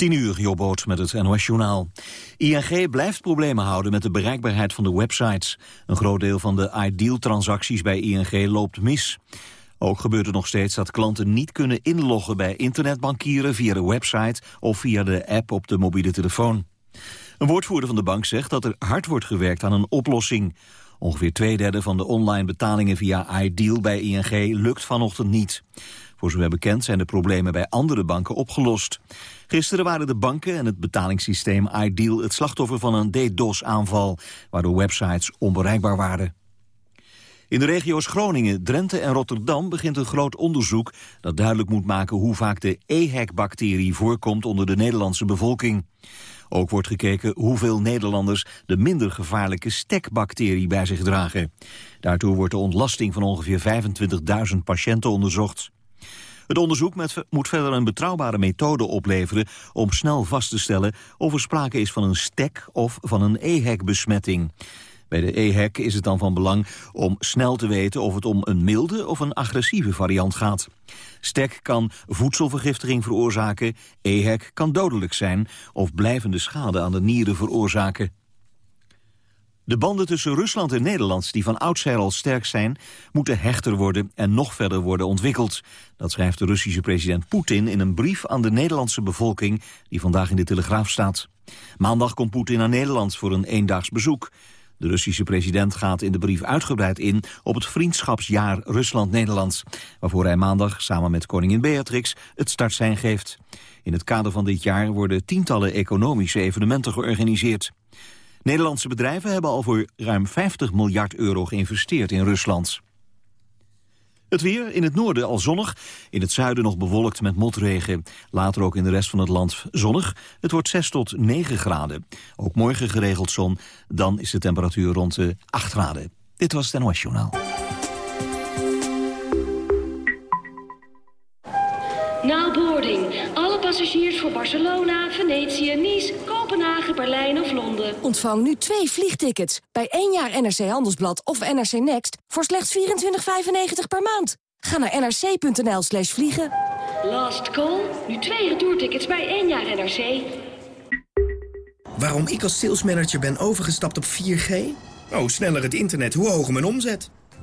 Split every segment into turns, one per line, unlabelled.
10 uur, Jobboot met het NOS-journaal. ING blijft problemen houden met de bereikbaarheid van de websites. Een groot deel van de Ideal-transacties bij ING loopt mis. Ook gebeurt er nog steeds dat klanten niet kunnen inloggen bij internetbankieren via de website of via de app op de mobiele telefoon. Een woordvoerder van de bank zegt dat er hard wordt gewerkt aan een oplossing. Ongeveer twee derde van de online betalingen via Ideal bij ING lukt vanochtend niet. Voor zover bekend zijn de problemen bij andere banken opgelost. Gisteren waren de banken en het betalingssysteem Ideal het slachtoffer van een DDoS-aanval, waardoor websites onbereikbaar waren. In de regio's Groningen, Drenthe en Rotterdam begint een groot onderzoek dat duidelijk moet maken hoe vaak de EHEC-bacterie voorkomt onder de Nederlandse bevolking. Ook wordt gekeken hoeveel Nederlanders de minder gevaarlijke stekbacterie bij zich dragen. Daartoe wordt de ontlasting van ongeveer 25.000 patiënten onderzocht. Het onderzoek moet verder een betrouwbare methode opleveren om snel vast te stellen of er sprake is van een stek of van een EHEC-besmetting. Bij de EHEC is het dan van belang om snel te weten of het om een milde of een agressieve variant gaat. Stek kan voedselvergiftiging veroorzaken, EHEC kan dodelijk zijn of blijvende schade aan de nieren veroorzaken. De banden tussen Rusland en Nederland, die van oudsher al sterk zijn, moeten hechter worden en nog verder worden ontwikkeld. Dat schrijft de Russische president Poetin in een brief aan de Nederlandse bevolking die vandaag in de Telegraaf staat. Maandag komt Poetin naar Nederland voor een eendaags bezoek. De Russische president gaat in de brief uitgebreid in op het vriendschapsjaar Rusland-Nederland, waarvoor hij maandag samen met koningin Beatrix het startsein geeft. In het kader van dit jaar worden tientallen economische evenementen georganiseerd. Nederlandse bedrijven hebben al voor ruim 50 miljard euro geïnvesteerd in Rusland. Het weer, in het noorden al zonnig, in het zuiden nog bewolkt met motregen. Later ook in de rest van het land zonnig. Het wordt 6 tot 9 graden. Ook morgen geregeld zon, dan is de temperatuur rond de 8 graden. Dit was het NOS Journaal.
Now boarding. Passagiers voor Barcelona, Venetië, Nice, Kopenhagen, Berlijn of Londen.
Ontvang nu twee vliegtickets bij één jaar NRC Handelsblad of NRC Next voor slechts 24,95 per maand. Ga naar nrc.nl slash vliegen.
Last call. Nu twee retourtickets bij één jaar NRC.
Waarom ik als salesmanager ben overgestapt op 4G? Oh, sneller het internet, hoe hoger mijn omzet.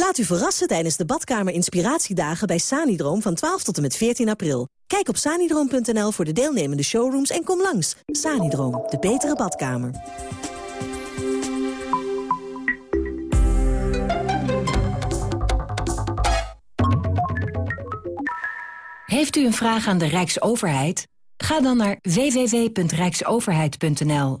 Laat u verrassen tijdens de badkamer inspiratiedagen bij Sanidroom van 12 tot en met 14 april. Kijk op sanidroom.nl voor de deelnemende showrooms en kom langs. Sanidroom, de betere badkamer.
Heeft u een vraag aan de Rijksoverheid? Ga dan naar www.rijksoverheid.nl.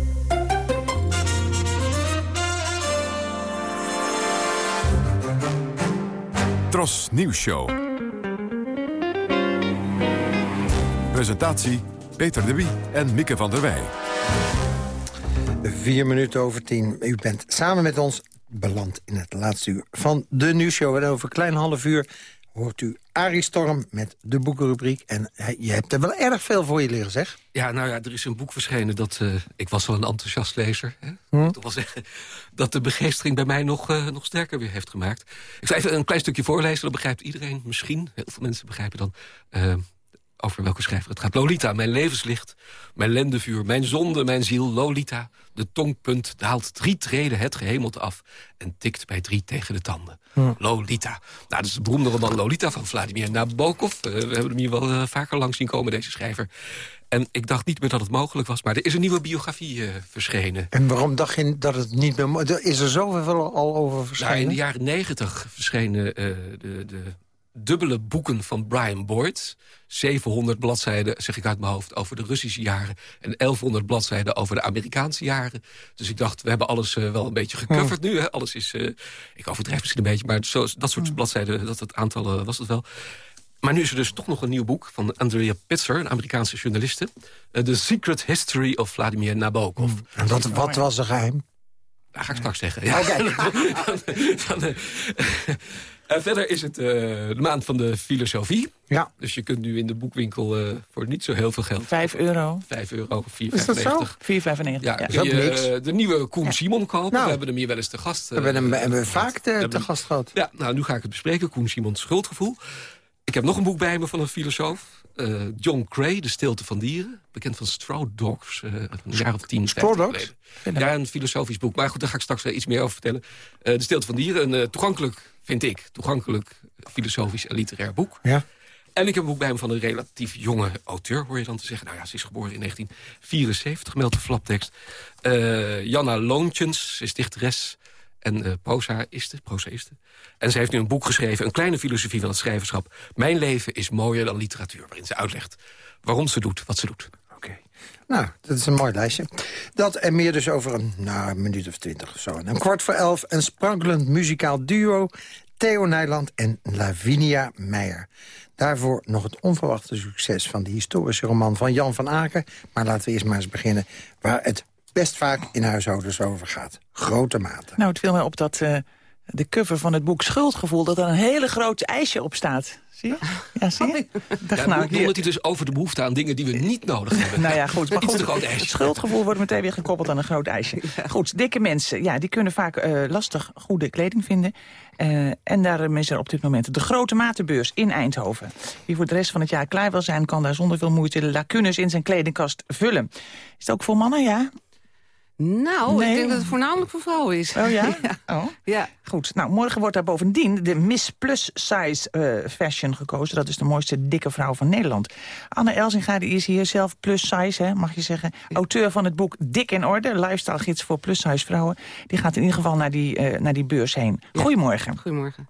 Tros Nieuws Show. Presentatie Peter de Wie en Mieke van der Wij.
Vier minuten over tien. U bent samen met ons beland in het laatste uur van de nieuwsshow. En over een klein half uur hoort u Arie Storm met de boekenrubriek. En je hebt er wel erg veel voor je liggen, zeg.
Ja, nou ja, er is een boek verschenen dat... Uh, ik was wel een enthousiast lezer. Hè? Hm? Ik wel zeggen dat de begeestering bij mij nog, uh, nog sterker weer heeft gemaakt. Ik zal even een klein stukje voorlezen, dan begrijpt iedereen misschien. Heel veel mensen begrijpen dan... Uh, over welke schrijver het gaat. Lolita, mijn levenslicht, mijn lendevuur, mijn zonde, mijn ziel. Lolita, de tongpunt, daalt drie treden het gehemelte af... en tikt bij drie tegen de tanden. Lolita. Nou, dat is de beroemde roman Lolita van Vladimir Nabokov. Uh, we hebben hem hier wel uh, vaker langs zien komen, deze schrijver. En ik dacht niet meer dat het mogelijk was, maar er is een nieuwe biografie uh, verschenen.
En waarom dacht je dat het niet meer... Is er zoveel al over verschenen?
Nou, in de jaren negentig verschenen de, de dubbele boeken van Brian Boyd. 700 bladzijden, zeg ik uit mijn hoofd, over de Russische jaren... en 1100 bladzijden over de Amerikaanse jaren. Dus ik dacht, we hebben alles uh, wel een beetje gecoverd nu. Hè? Alles is, uh, ik overdrijf misschien een beetje... maar zo, dat soort bladzijden, dat het aantal uh, was het wel. Maar nu is er dus toch nog een nieuw boek van Andrea Pitzer... een Amerikaanse journaliste. The Secret History of Vladimir Nabokov.
Mm. En wat, wat was er geheim?
Dat ga ik straks zeggen. Ja.
Okay.
dan, dan, Uh, verder is het uh, de maand van de filosofie.
Ja.
Dus je kunt nu in de boekwinkel uh, voor niet zo heel veel geld...
5 euro.
5 euro, 4,95.
Is dat zo?
4,95,
ja.
ja.
Kun je de nieuwe Koen ja. Simon kopen. Nou, we hebben hem hier wel eens te gast.
we hebben hem, hebben we vaak te, te gast gehad.
Ja, nou, nu ga ik het bespreken. Koen Simons schuldgevoel. Ik heb nog een boek bij me van een filosoof. Uh, John Gray, De Stilte van Dieren. Bekend van Straw Dogs, uh, een jaar of tien
Straw Dogs?
Ja, een filosofisch boek. Maar goed, daar ga ik straks iets meer over vertellen. Uh, de Stilte van Dieren, een toegankelijk, vind ik... toegankelijk filosofisch en literair boek.
Ja.
En ik heb een boek bij me van een relatief jonge auteur, hoor je dan te zeggen. Nou ja, ze is geboren in 1974, meldt de flaptekst. Janna Loontjens is dichteres en uh, prozaïste, prozaïste. En ze heeft nu een boek geschreven, een kleine filosofie van het schrijverschap. Mijn leven is mooier dan literatuur, waarin ze uitlegt waarom ze doet wat ze doet.
Oké. Nou, dat is een mooi lijstje. Dat en meer dus over een, nou, minuut of twintig of zo. En een kwart voor elf, een sprankelend muzikaal duo... Theo Nijland en Lavinia Meijer. Daarvoor nog het onverwachte succes van de historische roman van Jan van Aken. Maar laten we eerst maar eens beginnen waar het best vaak in huishoudens over gaat. Grote mate.
Nou, het viel mij op dat uh, de cover van het boek Schuldgevoel... dat er een hele groot ijsje op staat. Zie je? Ja, zie je?
Ja, nou, hier... het dus over de behoefte aan dingen die we niet nodig hebben.
nou ja, goed. Maar goed,
groot ijsje.
Het schuldgevoel wordt meteen weer gekoppeld aan een groot ijsje. Ja. Goed, dikke mensen, ja, die kunnen vaak uh, lastig goede kleding vinden. Uh, en daarom is er op dit moment de Grote Matenbeurs in Eindhoven. Wie voor de rest van het jaar klaar wil zijn... kan daar zonder veel moeite de lacunes in zijn kledingkast vullen. Is het ook voor mannen, ja?
Nou, nee. ik denk dat het voornamelijk voor vrouwen is.
Oh ja?
ja.
Oh.
ja.
Goed. Nou, morgen wordt daar bovendien de Miss Plus Size uh, Fashion gekozen. Dat is de mooiste dikke vrouw van Nederland. Anne Elzinga die is hier zelf plus size, hè, mag je zeggen. Auteur van het boek Dik in Orde, lifestyle gids voor plus size vrouwen. Die gaat in ieder geval naar die, uh, naar die beurs heen. Goedemorgen.
Goedemorgen.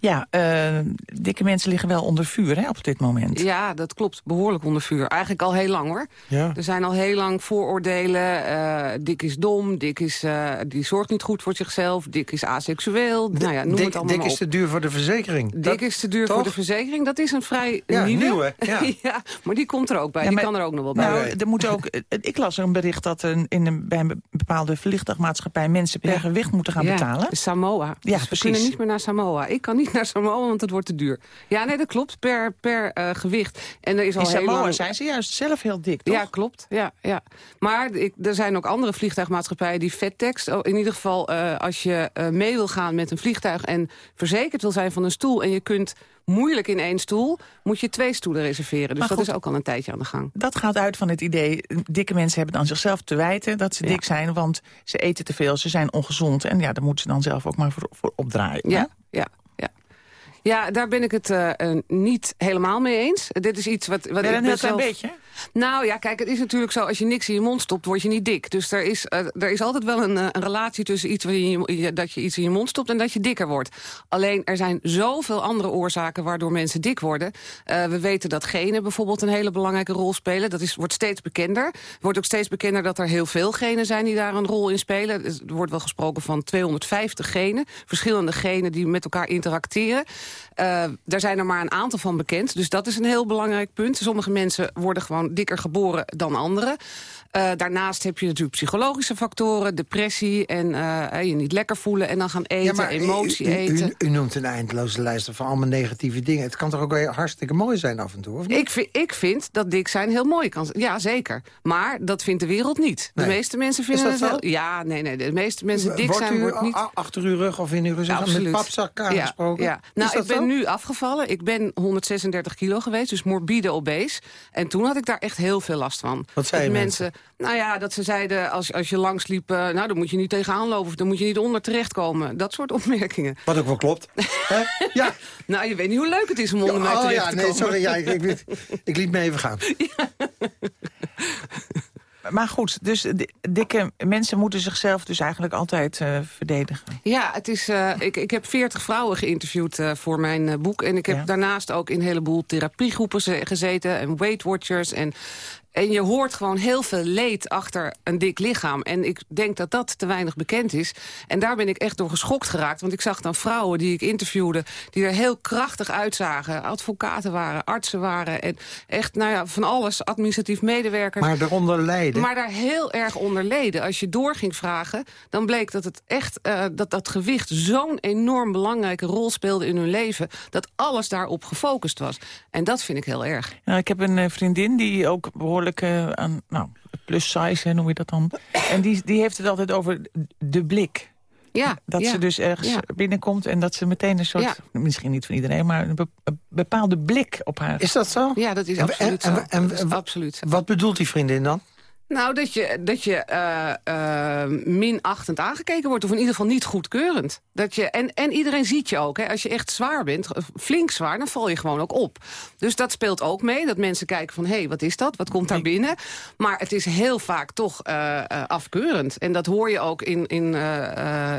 Ja, uh, dikke mensen liggen wel onder vuur hè, op dit moment.
Ja, dat klopt. Behoorlijk onder vuur. Eigenlijk al heel lang hoor.
Ja.
Er zijn al heel lang vooroordelen. Uh, dik is dom, dik is, uh, die zorgt niet goed voor zichzelf. Dik is asexueel.
D
nou ja, noem
dik,
het allemaal
dik is te duur voor de verzekering.
Dik
dat,
is te duur
toch?
voor de verzekering. Dat is een vrij
ja,
nieuwe.
nieuwe ja.
ja, maar die komt er ook bij.
Ja,
die kan er ook nog wel bij.
Nou, er moet ook, ik las er een bericht dat er in een, bij een bepaalde vliegtuigmaatschappij... mensen per gewicht moeten gaan
ja,
betalen.
Samoa.
Ja,
dus we
precies.
kunnen niet meer naar Samoa. Ik kan niet naar Samoa, want het wordt te duur. Ja, nee, dat klopt. Per, per uh, gewicht. En er is al
In
heel
Samoa
lang...
zijn ze juist zelf heel dik, toch?
Ja, klopt. Ja, ja. Maar ik, er zijn ook andere vliegtuigmaatschappijen die vettekst... in ieder geval uh, als je uh, mee wil gaan met een vliegtuig... en verzekerd wil zijn van een stoel... en je kunt moeilijk in één stoel, moet je twee stoelen reserveren. Dus
Maar
dat
goed,
is ook al een tijdje aan de gang.
Dat gaat uit van het idee, dikke mensen hebben dan zichzelf te wijten... dat ze
Ja.
dik zijn, want ze eten te veel, ze zijn ongezond... en ja, daar moeten ze dan zelf ook maar voor, voor opdraaien.
Ja,
hè?
ja, ja. Daar ben ik het uh, uh, niet helemaal mee eens. Dit is iets wat, wat ik
een heel klein
wel-
beetje.
Nou ja, kijk, het is natuurlijk zo... als je niks in je mond stopt, word je niet dik. Dus er is, uh, er is altijd wel een, uh, een relatie tussen iets je, dat je iets in je mond stopt... en dat je dikker wordt. Alleen, er zijn zoveel andere oorzaken waardoor mensen dik worden. We weten dat genen bijvoorbeeld een hele belangrijke rol spelen. Dat is, wordt steeds bekender. Het wordt ook steeds bekender dat er heel veel genen zijn... die daar een rol in spelen. Er wordt wel gesproken van 250 genen. Verschillende genen die met elkaar interacteren. Daar zijn er maar een aantal van bekend. Dus dat is een heel belangrijk punt. Sommige mensen worden gewoon dikker geboren dan anderen. Uh, daarnaast heb je natuurlijk psychologische factoren, depressie en uh, je niet lekker voelen en dan gaan eten, emotie
u, u-
eten.
U, u noemt een eindeloze lijst van allemaal negatieve dingen. Het kan toch ook hartstikke mooi zijn af en toe, of niet?
Ik vind, ik vind dat dik zijn heel mooi kan zijn. Ja, zeker. Maar dat vindt de wereld niet. De
Nee.
meeste mensen vinden
dat
het heel... Ja, nee, nee. De meeste mensen dik
wordt
zijn
u
wordt niet...
achter uw rug of in uw gezicht met
Absoluut.
papzak aangesproken?
Ja, ja. Nou, ik ben
zo?
nu afgevallen. Ik ben 136 kilo geweest, dus morbide obese. En toen had ik daar echt heel veel last van.
Wat
Dat mensen? Nou ja, dat ze zeiden, als, als je langsliep... Uh, nou, dan moet je niet tegenaan lopen of dan moet je niet onder terechtkomen. Dat soort opmerkingen.
Wat ook wel klopt. ja.
Nou, je weet niet hoe leuk het is om onder mij
oh,
terecht
ja,
te
nee,
komen.
Sorry, ja, ik, ik, ik, liet me even gaan.
Maar goed, dus dikke mensen moeten zichzelf dus eigenlijk altijd uh, verdedigen.
Ja, het is, uh, ik, ik heb veertig vrouwen geïnterviewd uh, voor mijn boek. En ik heb ja. daarnaast ook in een heleboel therapiegroepen gezeten. En Weight Watchers en en je hoort gewoon heel veel leed achter een dik lichaam. En ik denk dat dat te weinig bekend is. En daar ben ik echt door geschokt geraakt. Want ik zag dan vrouwen die ik interviewde... die er heel krachtig uitzagen. Advocaten waren, artsen waren. En echt, nou ja, van alles. Administratief medewerkers.
Maar eronder lijden.
Maar daar heel erg onder leden. Als je door ging vragen, dan bleek dat het echt... Uh, dat dat gewicht zo'n enorm belangrijke rol speelde in hun leven... dat alles daarop gefocust was. En dat vind ik heel erg.
Nou, ik heb een uh, vriendin die ook behoorlijk uh, aan, nou, plus size noem je dat dan. En die, die heeft het altijd over de blik.
Ja,
dat
ja,
ze dus ergens
ja.
binnenkomt en dat ze meteen een soort,
Ja.
misschien niet van iedereen, maar een, be- een bepaalde blik op haar.
Is dat zo?
Ja, dat is absoluut
en-
zo.
en- en-
Dat is absoluut zo.
Wat bedoelt die vriendin dan?
Nou, dat je, dat je eh, eh, minachtend aangekeken wordt. Of in ieder geval niet goedkeurend. Dat je, en, en iedereen ziet je ook. Hè. Als je echt zwaar bent, eh, flink zwaar, dan val je gewoon ook op. Dus dat speelt ook mee. Dat mensen kijken van, hé, hey, wat is dat? Wat komt daar binnen? Maar het is heel vaak toch afkeurend. En dat hoor je ook in, in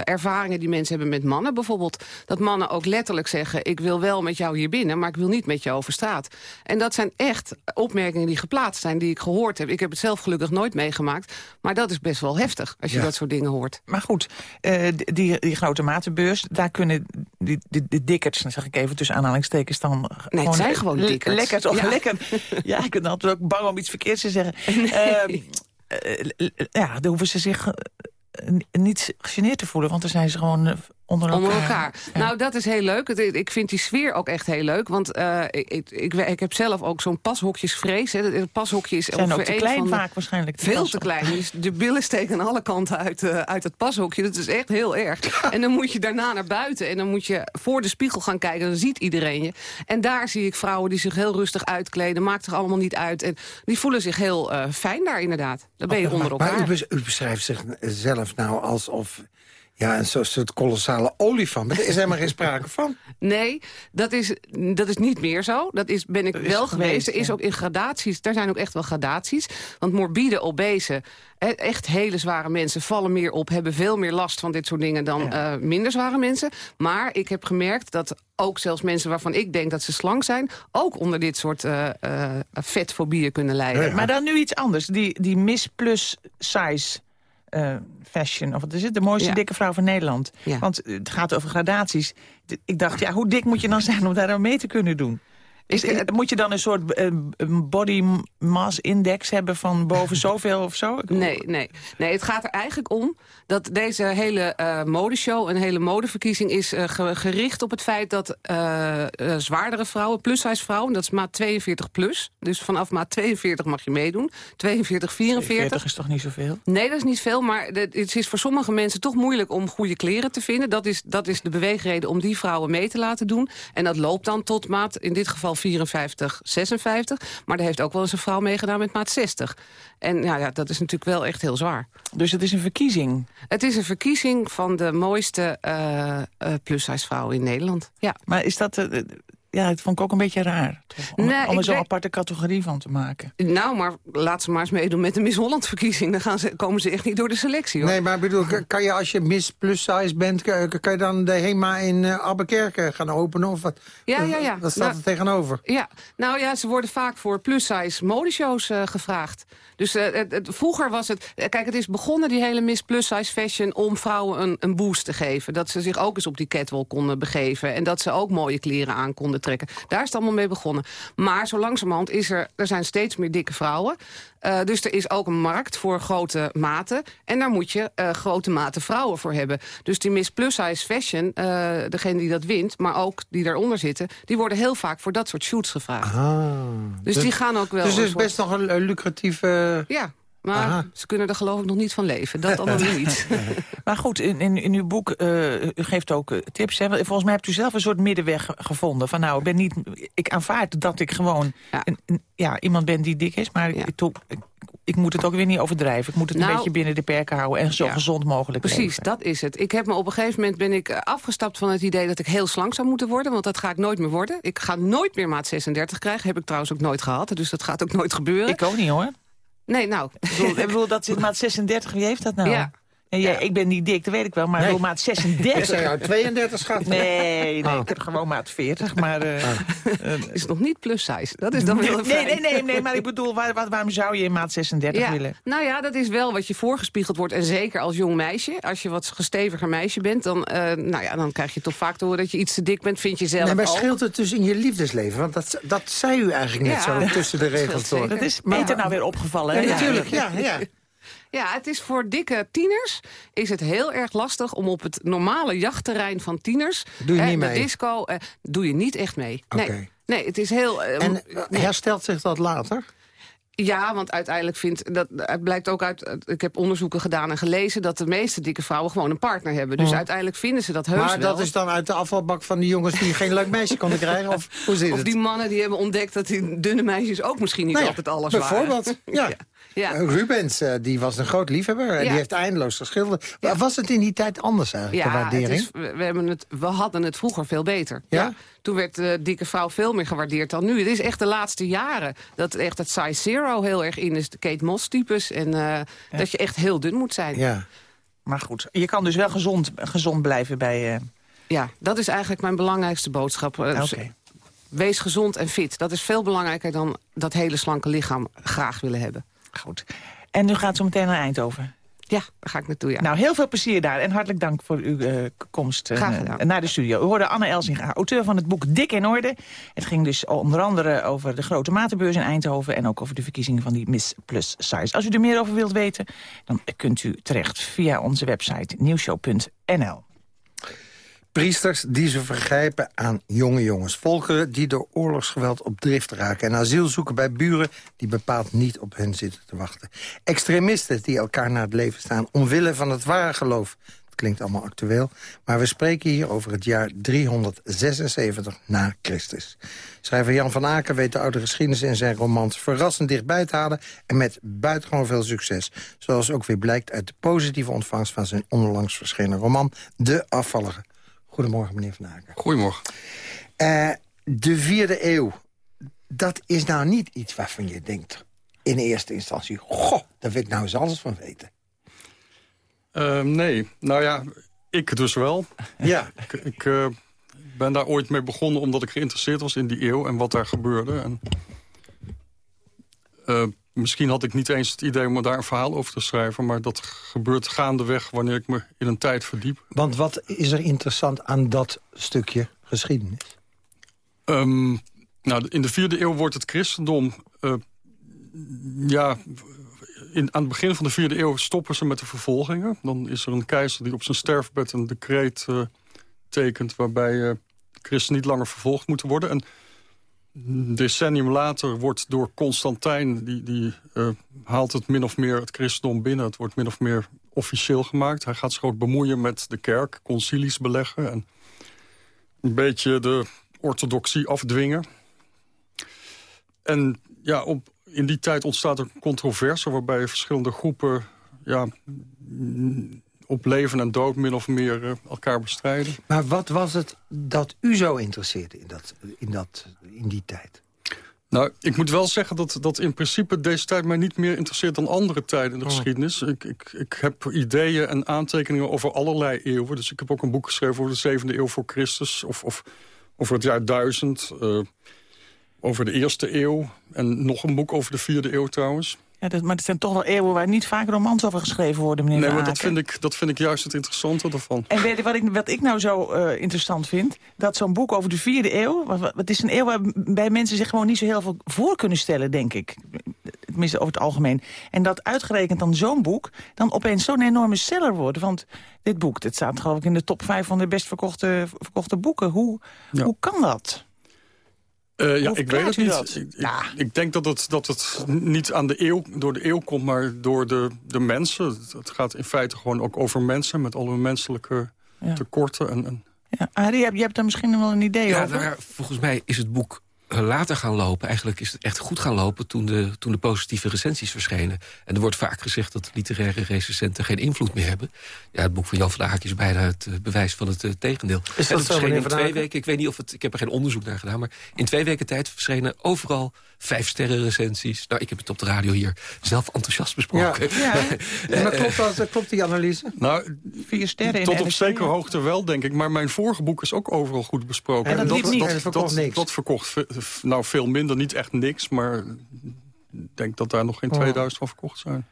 ervaringen die mensen hebben met mannen bijvoorbeeld. Dat mannen ook letterlijk zeggen, ik wil wel met jou hier binnen... maar ik wil niet met je over straat. En dat zijn echt opmerkingen die geplaatst zijn, die ik gehoord heb. Ik heb het zelf gelukkig nooit meegemaakt. Maar dat is best wel heftig, als je
Ja.
dat soort dingen hoort.
Maar goed, eh, die, die grote matenbeurs, daar kunnen die, die, de dikkerts, dan zeg ik even tussen aanhalingstekens dan...
Nee, het zijn gewoon
le-
dikkerts.
Lekker, toch?
Ja.
Lekker. Ja, ik ben altijd ook bang om iets verkeerds te zeggen. Ehm, eh, ja, dan hoeven ze zich eh, niet gegeneerd te voelen, want dan zijn ze gewoon onder elkaar.
Onder elkaar. Nou, dat is heel leuk. Het- Ik vind die sfeer ook echt heel leuk. Want eh, ik, ik, ik, heb zelf ook zo'n pashokjesvrees. Hè. Het pashokje is
Zijn ook te klein
de-
vaak waarschijnlijk.
Veel te klein. Dus de billen steken aan alle kanten uit, eh, uit het pashokje. Dat is echt heel erg. En dan moet je daarna naar buiten. En dan moet je voor de spiegel gaan kijken. Dan ziet iedereen je. En daar zie ik vrouwen die zich heel rustig uitkleden. Maakt er allemaal niet uit. En die voelen zich heel eh, fijn daar inderdaad. Dan ben je onder
Maar
elkaar.
u, bes- u beschrijft zichzelf nou alsof... Ja, een soort, soort kolossale olifant. Maar er is helemaal geen sprake van.
Nee, dat is, dat is niet meer zo. Dat is, ben ik
is
wel geweest. Er is
ja.
ook in gradaties, daar zijn ook echt wel gradaties. Want morbide, obese, echt hele zware mensen... vallen meer op, hebben veel meer last van dit soort dingen... dan eh, minder zware mensen. Maar ik heb gemerkt dat ook zelfs mensen waarvan ik denk dat ze slank zijn... ook onder dit soort eh eh, vetfobieën kunnen lijden.
Maar dan nu iets anders. Die, die Miss Plus Size eh, Fashion, of wat is het? De mooiste
Ja.
dikke vrouw van Nederland.
Ja.
Want het gaat over gradaties. Ik dacht, ja, hoe dik moet je dan zijn om daar aan mee te kunnen doen? Is, moet je dan een soort een body mass index hebben van boven zoveel of zo?
Nee, nee. nee, het gaat er eigenlijk om dat deze hele eh, modeshow... een hele modeverkiezing is eh, ge- gericht op het feit dat zwaardere vrouwen... plus-size vrouwen, dat is maat 42 plus. Dus vanaf maat 42 mag je meedoen. 42, 44.
40 is toch niet zoveel?
Nee, dat is niet veel, maar het is voor sommige mensen toch moeilijk om goede kleren te vinden. Dat is, dat is de beweegreden om die vrouwen mee te laten doen. En dat loopt dan tot maat, in dit geval 54, 56. Maar er heeft ook wel eens een vrouw meegedaan met maat 60. En ja, ja, dat is natuurlijk wel echt heel zwaar.
Dus het is een verkiezing?
Het is een verkiezing van de mooiste eh eh plus-size vrouwen in Nederland. Ja.
Maar is dat... eh, ja, dat vond ik ook een beetje raar. Toch? Om,
Nee,
om er zo'n
weet-
aparte categorie van te maken.
Nou, maar laat ze maar eens meedoen met de Miss Holland-verkiezing. Dan gaan ze, komen ze echt niet door de selectie, hoor.
Nee, maar ik bedoel, kan je als je Miss Plus Size bent... kan je dan de HEMA in eh Abbekerke gaan openen? Of wat,
Ja, ja, ja.
Wat staat
Nou,
er tegenover?
Ja, nou ja, ze worden vaak voor plus-size modeshows eh, gevraagd. Dus eh, het, het- vroeger was het... Kijk, het is begonnen, die hele Miss Plus-size fashion... om vrouwen een, een boost te geven. Dat ze zich ook eens op die catwalk konden begeven. En dat ze ook mooie kleren aan konden trekken. Daar is het allemaal mee begonnen. Maar zo langzamerhand is er... Er zijn steeds meer dikke vrouwen. Eh, dus er is ook een markt voor grote maten. En daar moet je eh, grote maten vrouwen voor hebben. Dus die Miss Plus-size fashion, eh, degene die dat wint... maar ook die daaronder zitten... die worden heel vaak voor dat soort shoots gevraagd. Dus die gaan ook wel
Dus het is
soort-
best nog een, een lucratieve...
Ja, maar
Aha.
ze kunnen er geloof ik nog niet van leven. Dat allemaal niet.
Maar goed, in, in, in uw boek, eh, u geeft ook eh, tips. Hè? Volgens mij hebt u zelf een soort middenweg ge- gevonden. Van nou, ik, ben niet, ik aanvaard dat ik gewoon een- een- ja, iemand ben die dik is. Maar ik, ik, ik moet het ook weer niet overdrijven. Ik moet het
Nou,
een beetje binnen de perken houden en zo
ja.
gezond mogelijk
Precies,
leven.
dat is het. Ik heb me op een gegeven moment ben ik eh, afgestapt van het idee dat ik heel slank zou moeten worden. Want dat ga ik nooit meer worden. Ik ga nooit meer maat 36 krijgen. Heb ik trouwens ook nooit gehad. Dus dat gaat ook nooit gebeuren.
Ik ook niet hoor.
Nee, nou.
Ik bedoel, ik bedoel, dat maat 36, wie heeft dat nou?
Ja.
En jij, Ik ben niet dik, dat weet ik wel, maar
Nee.
maat 36.
Ik zei jou 32, schat.
Nee, nee
Oh.
ik heb gewoon maat 40, maar... eh,
is nog niet plus size. Dat is dan
nee,
wel een
nee, nee, nee, nee, maar ik bedoel, waar, waar- waarom zou je in maat 36
Ja,
willen?
nou ja, dat is wel wat je voorgespiegeld wordt. En zeker als jong meisje. Als je wat gesteviger meisje bent, dan, eh, nou ja, dan krijg je toch vaak te horen dat je iets te dik bent. Vind je zelf
Nee, maar
ook.
scheelt het dus in je liefdesleven? Want dat, dat zei u eigenlijk net
Ja.
zo tussen de regels
scheelt
door.
Dat is Peter nou weer opgevallen?
Ja, natuurlijk. Ja, ja.
Ja, het is voor dikke tieners is het heel erg lastig om op het normale jachtterrein van tieners...
Doe je niet
de
mee?
disco, eh, doe je niet echt mee. Nee, nee, het is heel... eh,
En herstelt zich dat later?
Ja, want uiteindelijk vindt dat het blijkt ook uit. Ik heb onderzoeken gedaan en gelezen dat de meeste dikke vrouwen gewoon een partner hebben. Dus uiteindelijk vinden ze dat heus
Maar
wel.
dat is dan uit de afvalbak van die jongens die geen leuk meisje konden krijgen? Of hoe zit
of
het?
die mannen die hebben ontdekt dat die dunne meisjes ook misschien niet
Nou ja,
altijd alles
bijvoorbeeld,
waren.
ja.
ja.
Eh, Rubens, eh, die was een groot liefhebber en
Ja.
die heeft eindeloos geschilderd. Maar Was het in die tijd anders eigenlijk, de waardering?
is, we, we hebben het, we hadden het vroeger veel beter.
Ja?
Toen werd de dikke vrouw veel meer gewaardeerd dan nu. Het is echt de laatste jaren dat echt het size zero heel erg in is. De Kate Moss types. En eh, dat je echt heel dun moet zijn.
Ja.
Maar goed, je kan dus wel gezond, gezond blijven bij... eh,
Ja, dat is eigenlijk mijn belangrijkste boodschap. Eh. Wees gezond en fit. Dat is veel belangrijker dan dat hele slanke lichaam graag willen hebben.
Goed. En nu gaat zo meteen naar Eindhoven.
Ja, daar ga ik naartoe, ja.
Nou, heel veel plezier daar. En hartelijk dank voor uw eh, komst eh, naar de studio. U hoorde Anne Elsinga, auteur van het boek Dik in Orde. Het ging dus onder andere over de grote matenbeurs in Eindhoven... en ook over de verkiezingen van die Miss Plus Size. Als u er meer over wilt weten, dan kunt u terecht via onze website nieuwshow.nl.
Priesters die ze vergrijpen aan jonge jongens. Volkeren die door oorlogsgeweld op drift raken. En asiel zoeken bij buren die bepaald niet op hen zitten te wachten. Extremisten die elkaar naar het leven staan omwille van het ware geloof. Het klinkt allemaal actueel. Maar we spreken hier over het jaar 376 na Christus. Schrijver Jan van Aken weet de oude geschiedenis in zijn romans verrassend dichtbij te halen. En met buitengewoon veel succes. Zoals ook weer blijkt uit de positieve ontvangst van zijn onlangs verschenen roman De Afvallige. Goedemorgen, meneer Van Aken.
Goedemorgen.
Eh, de vierde eeuw, dat is nou niet iets waarvan je denkt... in eerste instantie, goh, daar wil ik nou eens alles van weten.
Eh, nee, nou ja, ik dus wel.
Ja.
Ik, ik eh, ben daar ooit mee begonnen omdat ik geïnteresseerd was in die eeuw en wat daar gebeurde. En, eh, misschien had ik niet eens het idee om daar een verhaal over te schrijven... maar dat gebeurt gaandeweg wanneer ik me in een tijd verdiep.
Want wat is er interessant aan dat stukje geschiedenis?
Ehm, nou, in de vierde eeuw wordt het christendom... eh, ja, in, aan het begin van de vierde eeuw stoppen ze met de vervolgingen. Dan is er een keizer die op zijn sterfbed een decreet eh, tekent... waarbij eh christen niet langer vervolgd moeten worden. En decennium later wordt door Constantijn... die, die eh, haalt het min of meer het christendom binnen. Het wordt min of meer officieel gemaakt. Hij gaat zich ook bemoeien met de kerk, concilies beleggen... en een beetje de orthodoxie afdwingen. En ja, op, in die tijd ontstaat er controverse... waarbij verschillende groepen ja, op leven en dood min of meer eh, elkaar bestrijden.
Maar wat was het dat u zo interesseerde in, dat, in, dat, in die tijd?
Nou, ik moet wel zeggen dat, dat in principe deze tijd mij niet meer interesseert dan andere tijden in de
Oh.
geschiedenis. Ik, ik, ik heb ideeën en aantekeningen over allerlei eeuwen. Dus ik heb ook een boek geschreven over de zevende eeuw voor Christus. Of, of over het jaar duizend. eh, over de eerste eeuw. En nog een boek over de vierde eeuw trouwens.
Ja, dat, maar het zijn toch wel eeuwen waar niet vaak romans over geschreven worden, meneer
Nee, maar dat vind, ik, dat vind ik juist het interessante ervan.
En weet je wat ik, wat ik nou zo eh, interessant vind? Dat zo'n boek over de vierde eeuw... Het is een eeuw waarbij mensen zich gewoon niet zo heel veel voor kunnen stellen, denk ik. Tenminste, over het algemeen. En dat uitgerekend dan zo'n boek... dan opeens zo'n enorme seller wordt. Want dit boek, dat staat geloof ik in de top 5 van de best verkochte, verkochte boeken. Hoe, hoe kan dat?
Eh, ja,
Hoe
ik weet het niet.
dat?
Ik, ik, ik denk dat het, dat het niet aan de eeuw, door de eeuw komt, maar door de, de mensen. Het, gaat in feite gewoon ook over mensen met alle menselijke
Ja.
tekorten. En, en
Ja, Arie, je hebt- je hebt daar misschien wel een idee
Ja,
over?
nou ja, volgens mij is het boek later gaan lopen. Eigenlijk is het echt goed gaan lopen toen de, toen de positieve recensies verschenen. En er wordt vaak gezegd dat literaire recensenten geen invloed meer hebben. Ja, het boek van Jan van der Haak is bijna het uh, bewijs van het uh, tegendeel.
Is
en
dat
het
zo,
verscheen in twee weken. Ik weet niet of het. Ik heb er geen onderzoek naar gedaan, maar in twee weken tijd verschenen overal vijf sterren recensies. Nou, ik heb het op de radio hier zelf enthousiast besproken.
Ja. Ja, maar klopt, dat, klopt die analyse?
Nou,
Vier sterren
tot op zekere hoogte wel, denk ik. Maar mijn vorige boek is ook overal goed besproken.
En dat liep niet.
En het verkocht
dat,
niks.
dat verkocht ve- nou, veel minder, niet echt niks. Maar ik denk dat daar nog geen
Oh.
2000 van verkocht zijn.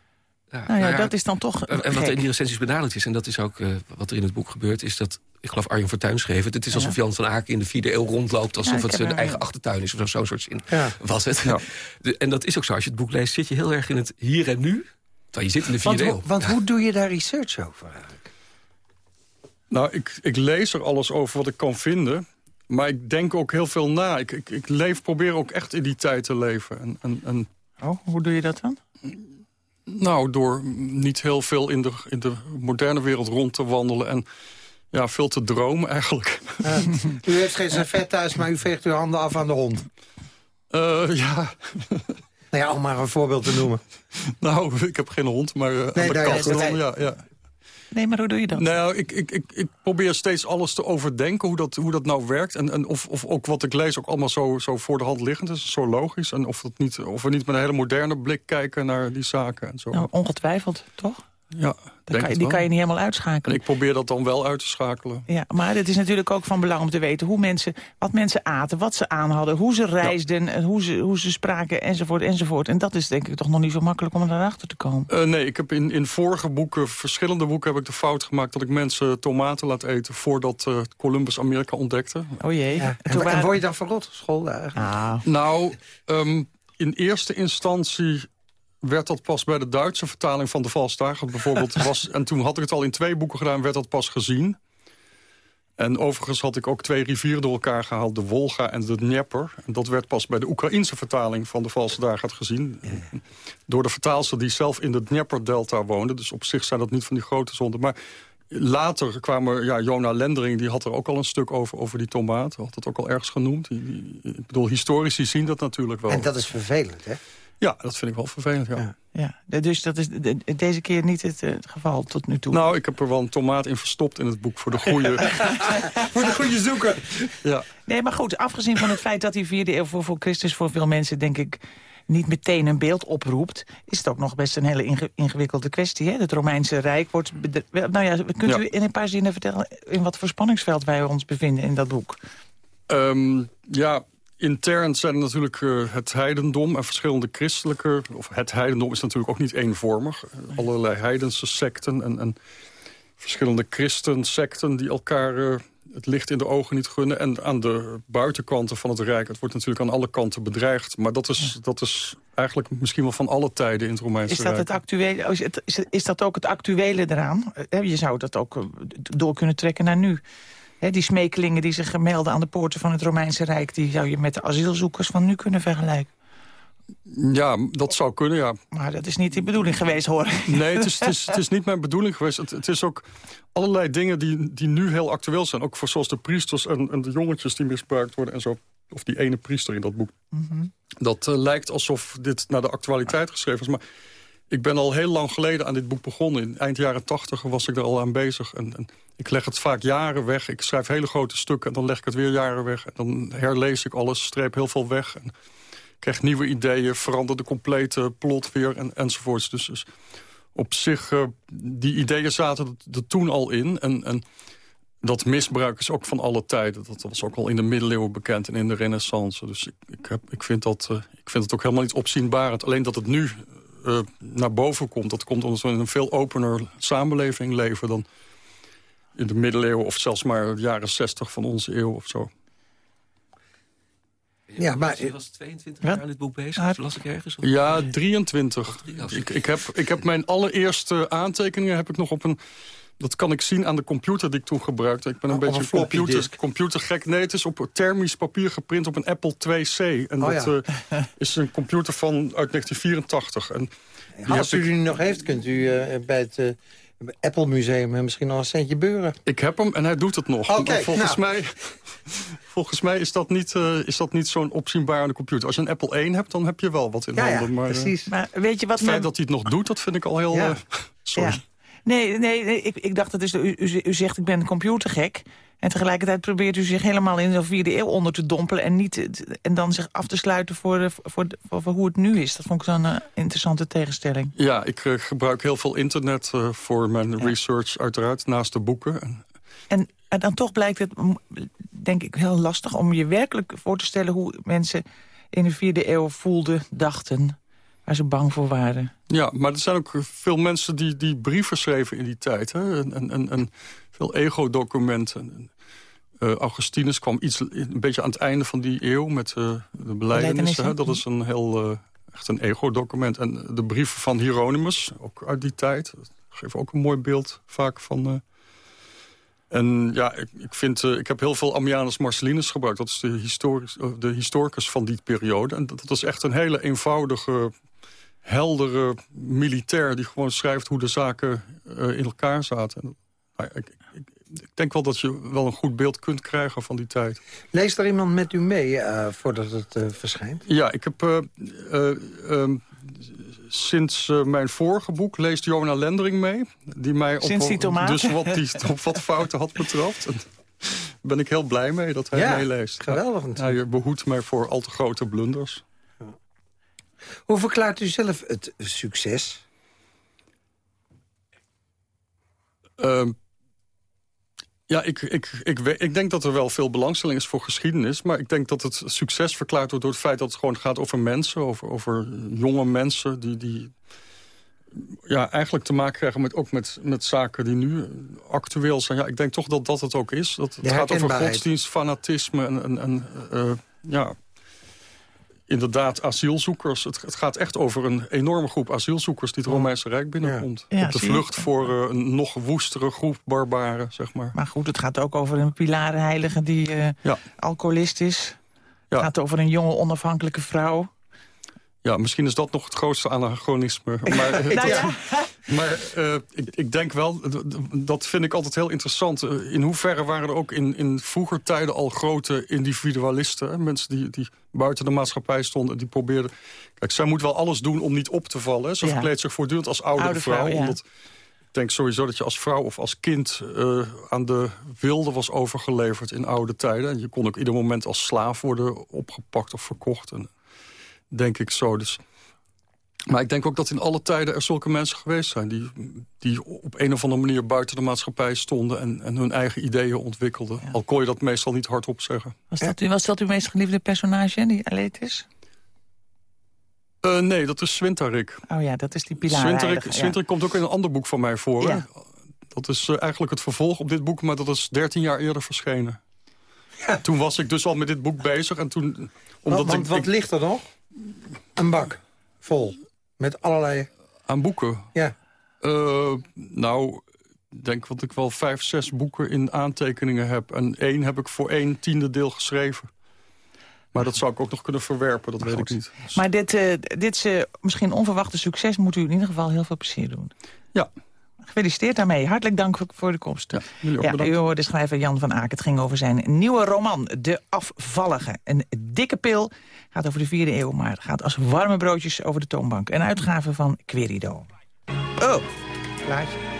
Ja,
Nou ja,
nou ja,
dat is dan toch
En, en wat er
gek.
in die recensies benadrukt is, en dat is ook eh, wat er in het boek gebeurt... is dat, ik geloof Arjen Fortuyn schreef het... het is alsof Jan van Aken in de vierde eeuw rondloopt... alsof het zijn eigen achtertuin is, of zo- zo'n soort zin
Ja.
was het. De- en dat is ook zo, als je het boek leest, zit je heel erg in het hier en nu... terwijl je zit in de
Want,
vierde
hoe-
eeuw.
want hoe doe je daar research over eigenlijk?
Nou, ik, ik lees er alles over wat ik kan vinden. Maar ik denk ook heel veel na. Ik, ik, ik leef, probeer ook echt in die tijd te leven. En, en, en
Oh, hoe doe je dat dan?
Nou, door niet heel veel in de, in de moderne wereld rond te wandelen... en ja, veel te dromen eigenlijk.
Uh, u heeft geen servet thuis, maar u veegt uw handen af aan de hond.
Uh, ja.
Nou ja, om maar een voorbeeld te noemen.
Nou, ik heb geen hond, maar uh,
Nee,
aan de kat. ja, ja.
Nee, maar hoe doe je dat?
Nou, ik, ik, ik, ik probeer steeds alles te overdenken, hoe dat, hoe dat nou werkt. En, en of, of ook wat ik lees ook allemaal zo, zo voor de hand liggend is, zo logisch. En of, dat niet, of we niet met een hele moderne blik kijken naar die zaken en zo.
Nou, ongetwijfeld, toch?
Ja,
Kan die
wel.
kan je niet helemaal
En
uitschakelen.
ik probeer dat dan wel uit te schakelen.
Ja, maar het is natuurlijk ook van belang om te weten hoe mensen, wat mensen aten, wat ze aan hadden, hoe ze reisden, en hoe, ze, hoe ze spraken, enzovoort, enzovoort. En dat is denk ik toch nog niet zo makkelijk om erachter te komen.
Uh, nee, ik heb in, in vorige boeken, verschillende boeken... heb ik de fout gemaakt dat ik mensen tomaten laat eten... voordat uh, Columbus Amerika ontdekte.
Oh jee.
Ja. En, en, waren... word je dan verrot op school eigenlijk?
Ah.
Nou, um, in eerste instantie werd dat pas bij de Duitse vertaling van de Valstagen bijvoorbeeld. was, en toen had ik het al in twee boeken gedaan, werd dat pas gezien. En overigens had ik ook twee rivieren door elkaar gehaald, de Wolga en de Dnieper. En dat werd pas bij de Oekraïnse vertaling van de Valse Dagen gezien. Ja. Door de vertaalster die zelf in de Dnieper-delta woonde. Dus op zich zijn dat niet van die grote zonden. Maar later kwamen, ja, Jona Lendering, die had er ook al een stuk over, over die tomaat. Had dat ook al ergens genoemd. Die, die, ik bedoel, historici zien dat natuurlijk wel.
En dat is vervelend, hè?
Ja, dat vind ik wel vervelend, ja.
ja. ja dus dat is de, deze keer niet het, uh, het, geval tot nu toe?
Nou, ik heb er wel een tomaat in verstopt in het boek voor de goede...
voor de goede zoeker.
Ja.
Nee, maar goed, afgezien van het feit dat die vierde eeuw voor, voor Christus... voor veel mensen, denk ik, niet meteen een beeld oproept... is het ook nog best een hele inge ingewikkelde kwestie. Hè? Het Romeinse Rijk wordt... Nou ja, kunt
ja.
u in een paar zinnen vertellen... in wat voor spanningsveld wij ons bevinden in dat boek?
Um, ja, intern zijn er natuurlijk uh, het heidendom en verschillende christelijke... of het heidendom is natuurlijk ook niet eenvormig. Allerlei heidense secten en, en verschillende christensecten... die elkaar uh, het licht in de ogen niet gunnen. En aan de buitenkanten van het Rijk, het wordt natuurlijk aan alle kanten bedreigd. Maar dat is, ja. dat is eigenlijk misschien wel van alle tijden in het Romeinse
is dat
Rijk.
Het actuele, is, het, is, is dat ook het actuele eraan? Je zou dat ook door kunnen trekken naar nu. He, die smekelingen die zich melden aan de poorten van het Romeinse Rijk... die zou je met de asielzoekers van nu kunnen vergelijken.
Ja, dat zou kunnen, ja.
Maar dat is niet de bedoeling geweest, hoor.
Nee, het is, het is, het is niet mijn bedoeling geweest. Het, het, is ook allerlei dingen die, die nu heel actueel zijn. Ook voor zoals de priesters en, en de jongetjes die misbruikt worden en zo. Of die ene priester in dat boek.
Mm -hmm.
Dat uh, lijkt alsof dit naar de actualiteit geschreven is. Maar ik ben al heel lang geleden aan dit boek begonnen. In eind jaren tachtig was ik er al aan bezig. En, en, ik leg het vaak jaren weg. Ik schrijf hele grote stukken en dan leg ik het weer jaren weg. En dan herlees ik alles, streep heel veel weg. En krijg nieuwe ideeën, verander de complete plot weer en, enzovoorts. Dus, dus op zich, uh, die ideeën zaten er toen al in. En, en dat misbruik is ook van alle tijden. Dat was ook al in de middeleeuwen bekend en in de renaissance. Dus ik, ik, heb, ik, vind, dat, uh, ik vind het ook helemaal niet opzienbarend. Alleen dat het nu uh, naar boven komt. Dat komt omdat we in een veel opener samenleving leven... dan in de middeleeuwen of zelfs maar de jaren 60 van onze eeuw of zo.
Ja, maar je was 22 jaar aan dit boek bezig, ja. las ik ergens? Of?
Ja, 23. Ik, ik, heb, ik heb mijn allereerste aantekeningen heb ik nog op een... Dat kan ik zien aan de computer die ik toen gebruikte. Ik ben een beetje
een
computer, computergek. Nee, het is op thermisch papier geprint op een Apple IIc. En
oh,
dat
ja.
uh, is een computer van uit 1984. En
Als u die nog heeft, kunt u uh, bij het... Uh, Apple Museum en misschien nog een centje beuren.
Ik heb hem en hij doet het nog. Volgens,
nou.
mij, volgens mij is dat niet, eh, is dat niet zo'n opzienbare computer. Als je een Apple 1 hebt, dan heb je wel wat in
Ja, ja,
handen. maar, eh,
precies. Maar weet je wat
het feit dat hij het nog doet, dat vind ik al heel...
Ja.
eh, sorry.
Nee, nee, nee ik, ik dacht, dat is, u, u, u zegt ik ben computergek. En tegelijkertijd probeert u zich helemaal in zo'n vierde eeuw onder te dompelen... en, niet, en dan zich af te sluiten voor, de, voor, de- voor, voor hoe het nu is. Dat vond ik zo'n eh, interessante tegenstelling.
Ja, ik eh, gebruik heel veel internet eh, voor mijn research, uiteraard, naast de boeken. En
En, dan toch blijkt het, denk ik, heel lastig... om je werkelijk voor te stellen hoe mensen in de vierde eeuw voelden, dachten... waar ze bang voor waren.
Ja, maar er zijn ook veel mensen die, die brieven schreven in die tijd. Hè? En, en, en, en veel ego-documenten. En, eh, Augustinus kwam iets, een beetje aan het einde van die eeuw met eh, de beleidenissen. Hè? Dat is een heel, eh, echt een ego-document. En de brieven van Hieronymus, ook uit die tijd. Dat geeft ook een mooi beeld vaak van... en ja, ik, ik, vind, ik heb heel veel Ammianus Marcellinus gebruikt. Dat is de, historisch, de historicus van die periode. En dat, dat is echt een hele eenvoudige, heldere militair... die gewoon schrijft hoe de zaken eh, in elkaar zaten. En, nou ja, ik, ik, ik denk wel dat je wel een goed beeld kunt krijgen van die tijd.
Leest er iemand met u mee eh, voordat het eh, verschijnt?
Ja, ik heb eh, eh, ehm, sinds mijn vorige boek leest Jona Lendering mee. Die mij op,
Sinds die tomaten?
Dus wat, die, op wat fouten had betrapt. En ben ik heel blij mee dat hij
Ja,
meeleest.
geweldig
Hij behoedt mij voor al te grote blunders.
Hoe verklaart u zelf het succes?
Ehm, ja, ik, ik, ik, ik denk dat er wel veel belangstelling is voor geschiedenis. Maar ik denk dat het succes verklaard wordt door het feit dat het gewoon gaat over mensen. Over, over jonge mensen die, die ja, eigenlijk te maken krijgen met, ook met, met zaken die nu actueel zijn. Ja, ik denk toch dat dat het ook is. Dat het gaat over godsdienst, fanatisme en, en, en eh, ja, inderdaad asielzoekers. Het, het gaat echt over een enorme groep asielzoekers die het Romeinse Rijk binnenkomt.
Ja,
Op de vlucht voor eh, een nog woestere groep barbaren, zeg maar.
Maar goed, het gaat ook over een pilarenheilige die eh,
Ja.
alcoholist is. Het gaat over een jonge onafhankelijke vrouw.
Ja, misschien is dat nog het grootste anachronisme. Maar,
Nou ja.
maar eh, ik, ik denk wel, dat vind ik altijd heel interessant. Eh, In hoeverre waren er ook in, in vroeger tijden al grote individualisten? hè? Mensen die, die buiten de maatschappij stonden, die probeerden... Kijk, zij moet wel alles doen om niet op te vallen. hè. Ze
Ja.
verkleedt zich voortdurend als oudere
Oude
vrouw.
vrouw, ja.
omdat, ik denk sowieso dat je als vrouw of als kind eh, aan de wilde was overgeleverd in oude tijden. En je kon ook ieder moment als slaaf worden opgepakt of verkocht. En, denk ik zo. Dus, maar ik denk ook dat in alle tijden er zulke mensen geweest zijn... die, die op een of andere manier buiten de maatschappij stonden... en, en hun eigen ideeën ontwikkelden. Al kon je dat meestal niet hardop zeggen.
Was dat, was dat uw meest geliefde personage, die Aletis?
Eh, nee, dat is Swintarik.
Oh ja, dat is die
Swintarik,
ja.
Swintarik komt ook in een ander boek van mij voor.
Ja.
Dat is eh, eigenlijk het vervolg op dit boek... maar dat is 13 jaar eerder verschenen. Toen was ik dus al met dit boek bezig. En toen, omdat
Want, want
ik,
wat ligt er nog? Een bak vol. Met allerlei...
Aan boeken?
Ja.
Eh, nou, ik denk dat ik wel vijf, zes boeken in aantekeningen heb. En één heb ik voor één tiende deel geschreven. Maar dat zou ik ook nog kunnen verwerpen, dat weet ik niet.
Maar dit, eh, dit eh, misschien onverwachte succes moet u in ieder geval heel veel plezier doen.
Ja.
Gefeliciteerd daarmee. Hartelijk dank voor- de komst. Ja,
jullie ook bedankt.
u hoorde schrijver Jan van Aken. Het ging over zijn nieuwe roman, De Afvallige. Een dikke pil. Gaat over de vierde eeuw, maar het gaat als warme broodjes over de toonbank. Een uitgave van Querido. Oh, plaatje.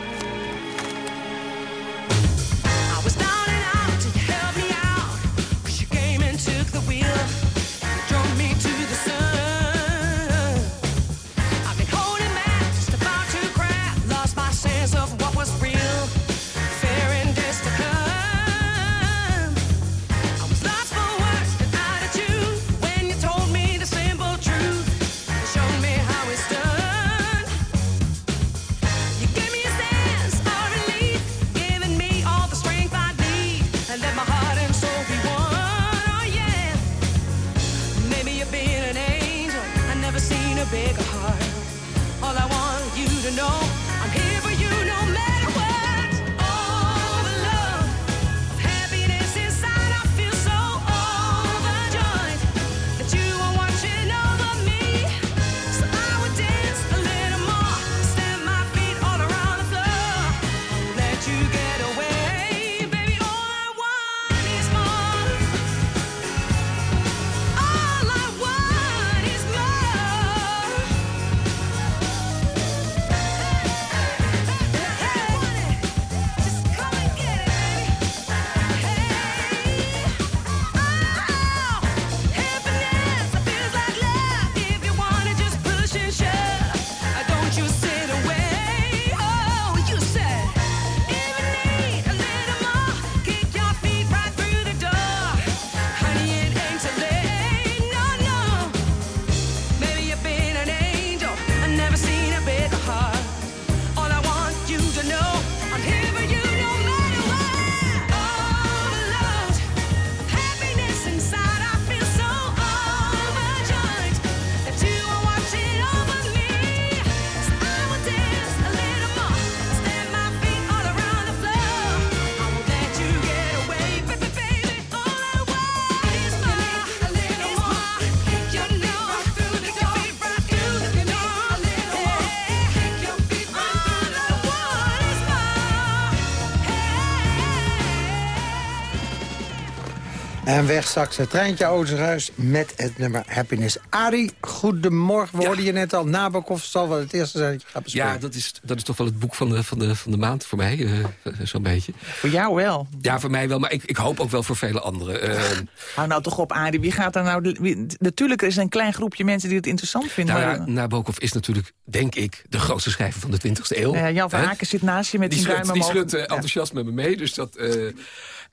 En weg straks het treintje Oosterhuis met het nummer Happiness. Arie, goedemorgen. We hoorden je net al. Nabokov zal wel het eerste zijn dat je gaat bespreken.
Ja, dat is, dat is toch wel het boek van de, van de, van de maand voor mij, eh, zo'n beetje.
Voor jou wel.
Ja, voor mij wel, maar ik, ik hoop ook wel voor vele anderen. Eh,
Hou nou toch op, Arie. Wie gaat daar nou... wie- natuurlijk is er een klein groepje mensen die het interessant vinden.
nou ja, Nabokov is natuurlijk, denk ik, de grootste schrijver van de 20e eeuw.
Ja, Jan van? Haken zit naast je met
die
zijn duim
die schudt eh, enthousiast met me mee. Dus dat, eh,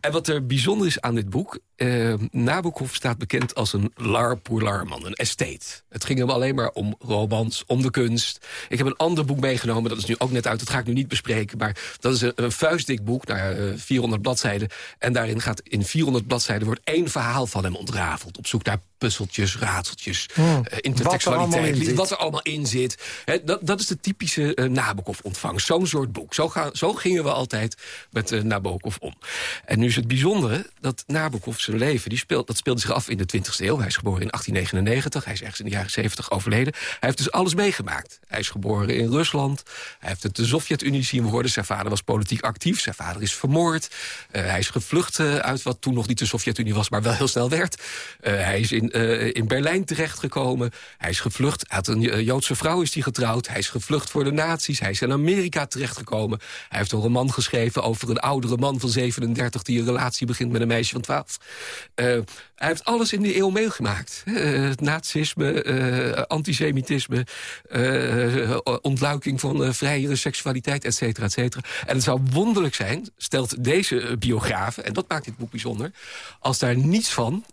en wat er bijzonder is aan dit boek... eh, Nabokov staat bekend als een lar pour larman, een estate. Het ging hem alleen maar om romans, om de kunst. Ik heb een ander boek meegenomen, dat is nu ook net uit. Dat ga ik nu niet bespreken, maar dat is een, een vuistdik boek... Nou, ja, eh, 400 bladzijden. En daarin gaat in 400 bladzijden wordt één verhaal van hem ontrafeld. Op zoek naar puzzeltjes, raadseltjes,
Hmm.
eh,
Wat er allemaal
intertextualiteit.
in zit.
Wat er allemaal in zit. Dat, dat is de typische eh, Nabokov-ontvangst. Zo'n soort boek. Zo, gaan, zo gingen we altijd met Nabokov om. En nu is het bijzondere dat Nabokov zijn leven... Die speelt, dat speelde zich af in de 20e eeuw. Hij is geboren in 1899. Hij is ergens in de jaren 70 overleden. Hij heeft dus alles meegemaakt. Hij is geboren in Rusland. Hij heeft het de Sovjet-Unie zien worden. Zijn vader was politiek actief. Zijn vader is vermoord. Eh, hij is gevlucht eh, uit wat toen nog niet de Sovjet-Unie was... maar wel heel snel werd. Eh, hij is in, in Berlijn terechtgekomen. Hij is gevlucht. Uit een Joodse vrouw is hij getrouwd. Hij is gevlucht voor de nazi's. Hij is in Amerika terechtgekomen. Hij heeft een roman geschreven over een oudere man van 37... die een relatie begint met een meisje van 12. Eh, hij heeft alles in die eeuw meegemaakt. Het nazisme, eh, antisemitisme... ontluiking van vrijere seksualiteit, et cetera, et cetera. En het zou wonderlijk zijn, stelt deze biograaf... en dat maakt dit boek bijzonder... als daar niets van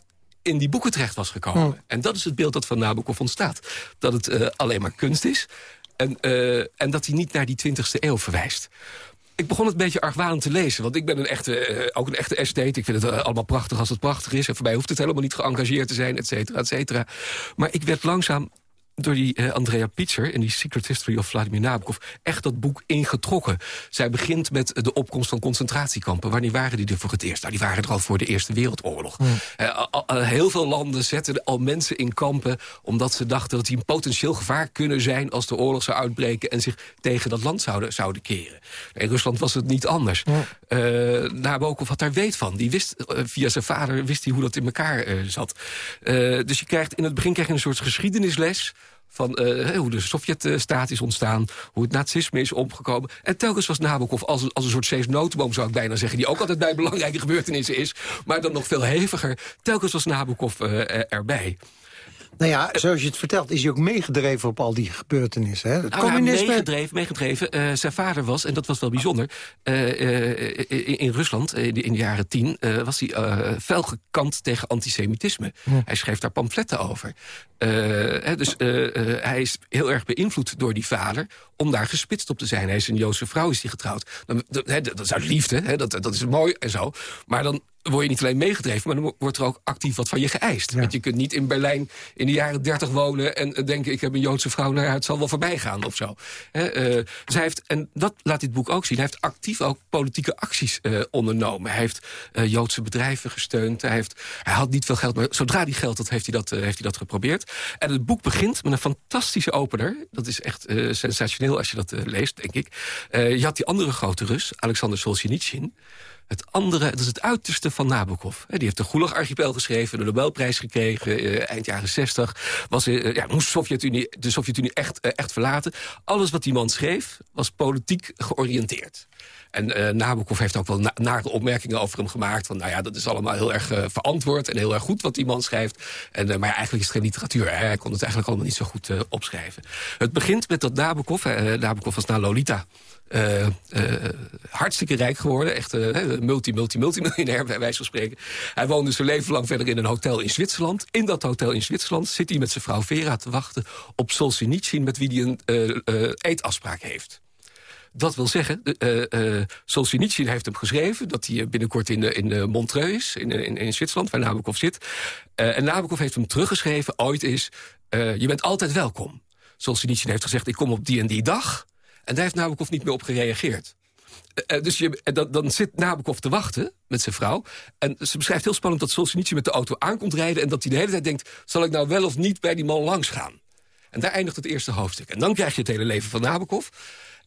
in die boeken terecht was gekomen.
Hmm.
En dat is het beeld dat van Nabokov ontstaat. Dat het alleen maar kunst is. En, en dat hij niet naar die 20e eeuw verwijst. Ik begon het een beetje argwanend te lezen. Want ik ben een echte, eh, ook een echte esthete. Ik vind het eh, allemaal prachtig als het prachtig is. En voor mij hoeft het helemaal niet geëngageerd te zijn, et cetera, et cetera. Maar ik werd langzaam door die eh, Andrea Pitzer in die Secret History of Vladimir Nabokov... echt dat boek ingetrokken. Zij begint met de opkomst van concentratiekampen. Wanneer waren die er voor het eerst? Nou, die waren er al voor de Eerste Wereldoorlog. Eh, al- al- heel veel landen zetten al mensen in kampen... omdat ze dachten dat die een potentieel gevaar kunnen zijn... als de oorlog zou uitbreken en zich tegen dat land zouden, zouden keren. In Rusland was het niet anders. Eh, Nabokov had daar weet van. Die wist, eh, via zijn vader wist hij hoe dat in elkaar eh, zat. Eh, dus je krijgt, in het begin krijg je een soort geschiedenisles van eh, hoe de Sovjet-staat is ontstaan... hoe het nazisme is omgekomen. En telkens was Nabokov als, als een soort zeesnotenboom, zou ik bijna zeggen... die ook altijd bij belangrijke gebeurtenissen is, maar dan nog veel heviger. Telkens was Nabokov eh, erbij.
Nou ja, zoals je het vertelt, is hij ook meegedreven op al die gebeurtenissen. Hè? Het
Nou ja,
communisme...
meegedreven, meegedreven. Eh, zijn vader was, en dat was wel bijzonder... eh, eh, in, in Rusland, in de, in de jaren tien... was hij fel gekant tegen antisemitisme. Hij schreef daar pamfletten over. Hè, dus hij is heel erg beïnvloed door die vader... om daar gespitst op te zijn. Hij is een Joodse vrouw, is hij getrouwd. Dan, dat, dat is uit liefde, hè, dat, dat is mooi en zo. Maar dan word je niet alleen meegedreven... maar dan wordt er ook actief wat van je geëist. Want je kunt niet in Berlijn in de jaren dertig wonen... en eh, denken, ik heb een Joodse vrouw, nou ja, het zal wel voorbij gaan of zo. Hè, eh, dus hij heeft, en dat laat dit boek ook zien... hij heeft actief ook politieke acties eh, ondernomen. Hij heeft Joodse bedrijven gesteund. Hij, heeft, hij had niet veel geld, maar zodra hij geld had, heeft hij dat, heeft hij dat geprobeerd. En het boek begint met een fantastische opener. Dat is echt sensationeel als je dat leest, denk ik. Je had die andere grote Rus, Alexander Solzhenitsyn... Het andere, dat is het uiterste van Nabokov. Die heeft de Gulag-archipel geschreven, de Nobelprijs gekregen... Eh, eind jaren 60. Was, eh, ja, moest Sovjet-Unie, de Sovjet-Unie echt, eh, echt verlaten. Alles wat die man schreef, was politiek georiënteerd. En eh, Nabokov heeft ook wel na nare opmerkingen over hem gemaakt. Van, nou ja, dat is allemaal heel erg verantwoord en heel erg goed wat die man schrijft. En, maar eigenlijk is het geen literatuur. Hè. Hij kon het eigenlijk allemaal niet zo goed opschrijven. Het begint met dat Nabokov, Nabokov was na Lolita... eh, eh, hartstikke rijk geworden. Echt eh, multi, multi, multimiljonair, bij wijze van spreken. Hij woonde zijn leven lang verder in een hotel in Zwitserland. In dat hotel in Zwitserland zit hij met zijn vrouw Vera te wachten... op Solzhenitsyn, met wie hij een eetafspraak heeft. Dat wil zeggen, uh, Solzhenitsyn heeft hem geschreven... dat hij binnenkort in, in Montreux is, in, in, Zwitserland, waar Nabokov zit. En Nabokov heeft hem teruggeschreven, ooit is... Je bent altijd welkom. Solzhenitsyn heeft gezegd, ik kom op die en die dag... en daar heeft Nabokov niet meer op gereageerd. Uh, dus je, dan, dan zit Nabokov te wachten met zijn vrouw. En ze beschrijft heel spannend dat Solzhenitsyn met de auto aankomt rijden... en dat hij de hele tijd denkt, zal ik nou wel of niet bij die man langs gaan? En daar eindigt het eerste hoofdstuk. En dan krijg je het hele leven van Nabokov...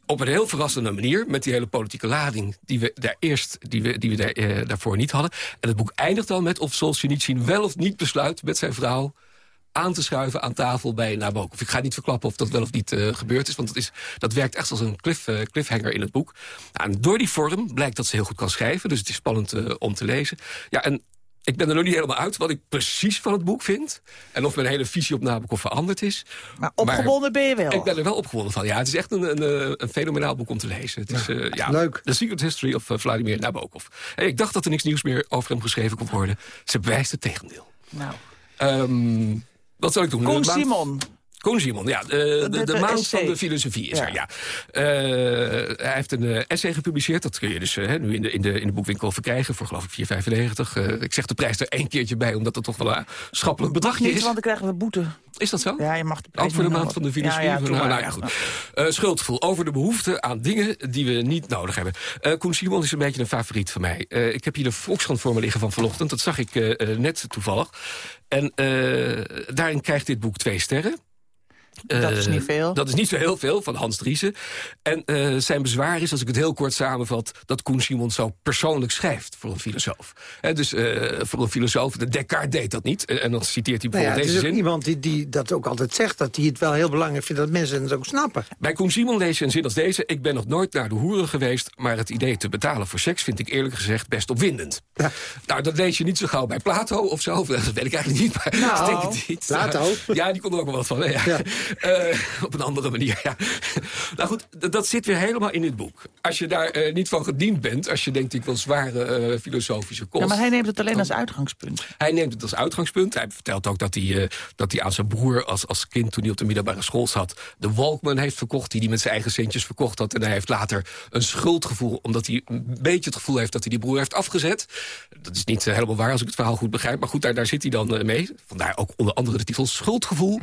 op een heel verrassende manier, met die hele politieke lading... die we daar eerst die we, die we daar, eh, daarvoor niet hadden. En het boek eindigt dan met of Solzhenitsyn wel of niet besluit... met zijn vrouw aan te schuiven aan tafel bij Nabokov. Ik ga niet verklappen of dat wel of niet eh, gebeurd is... want dat, is, dat werkt echt als een cliff, eh, cliffhanger in het boek. Nou, en door die vorm blijkt dat ze heel goed kan schrijven... dus het is spannend eh, om te lezen. Ja, en ik ben er nog niet helemaal uit wat ik precies van het boek vind. En of mijn hele visie op Nabokov veranderd is.
Maar opgewonden ben je wel.
Ik ben er wel opgewonden van. Ja, het is echt een, een, een fenomenaal boek om te lezen. Het is, ja,
leuk.
The Secret History of Vladimir Nabokov. Hey, ik dacht dat er niks nieuws meer over hem geschreven kon worden. Ze bewijst het tegendeel.
Nou.
Ehm, wat zal ik doen? Maand-
Simon.
Koen Simon, ja. De, de, maand van de filosofie is
Ja.
er, ja. Eh, hij heeft een eh, essay gepubliceerd. Dat kun je dus eh, nu in de, in, de, in de boekwinkel verkrijgen voor geloof ik 4,95. Eh, ik zeg de prijs er één keertje bij, omdat het toch wel een schappelijk bedragje
Niet,
is.
want dan krijgen we boete.
Is dat zo?
Ja, je mag de prijs
Ook voor de maand van de filosofie?
Ja, ja,
nou, nou ja, goed. Schuldgevoel over de behoefte aan dingen die we niet nodig hebben. Koen Simon is een beetje een favoriet van mij. Ik heb hier de Volkskrant voor me liggen van vanochtend. Dat zag ik net toevallig. En daarin krijgt dit boek twee sterren.
Dat is
Eh,
niet veel.
Dat is niet zo heel veel, van Hans Driessen. En eh, zijn bezwaar is, als ik het heel kort samenvat... dat Koen Simon zo persoonlijk schrijft voor een filosoof. Hè, dus eh, voor een filosoof, de Descartes deed dat niet. En, en dan citeert hij
Nou ja,
bijvoorbeeld
is
deze
ook
zin.
iemand die, die dat ook altijd zegt... dat hij het wel heel belangrijk vindt dat mensen het ook snappen.
Bij Koen Simon lees je een zin als deze... ik ben nog nooit naar de hoeren geweest... maar het idee te betalen voor seks vind ik eerlijk gezegd best opwindend. Nou, dat lees je niet zo gauw bij Plato of zo. Dat weet ik eigenlijk niet, maar
Nou,
ik denk het niet.
Plato?
Ja, die kon er ook wel wat van. hè, Ja. Eh, op een andere manier, ja. Nou goed, dat zit weer helemaal in dit boek. Als je daar eh, niet van gediend bent... als je denkt, ik wil zware eh, filosofische kost...
Ja, maar hij neemt het alleen als uitgangspunt.
Hij neemt het als uitgangspunt. Hij vertelt ook dat hij, dat hij aan zijn broer als, als kind... toen hij op de middelbare school zat... de Walkman heeft verkocht, die hij met zijn eigen centjes verkocht had. En hij heeft later een schuldgevoel... omdat hij een beetje het gevoel heeft dat hij die broer heeft afgezet. Dat is niet helemaal waar, als ik het verhaal goed begrijp. Maar goed, daar, daar zit hij dan mee. Vandaar ook onder andere de titel Schuldgevoel.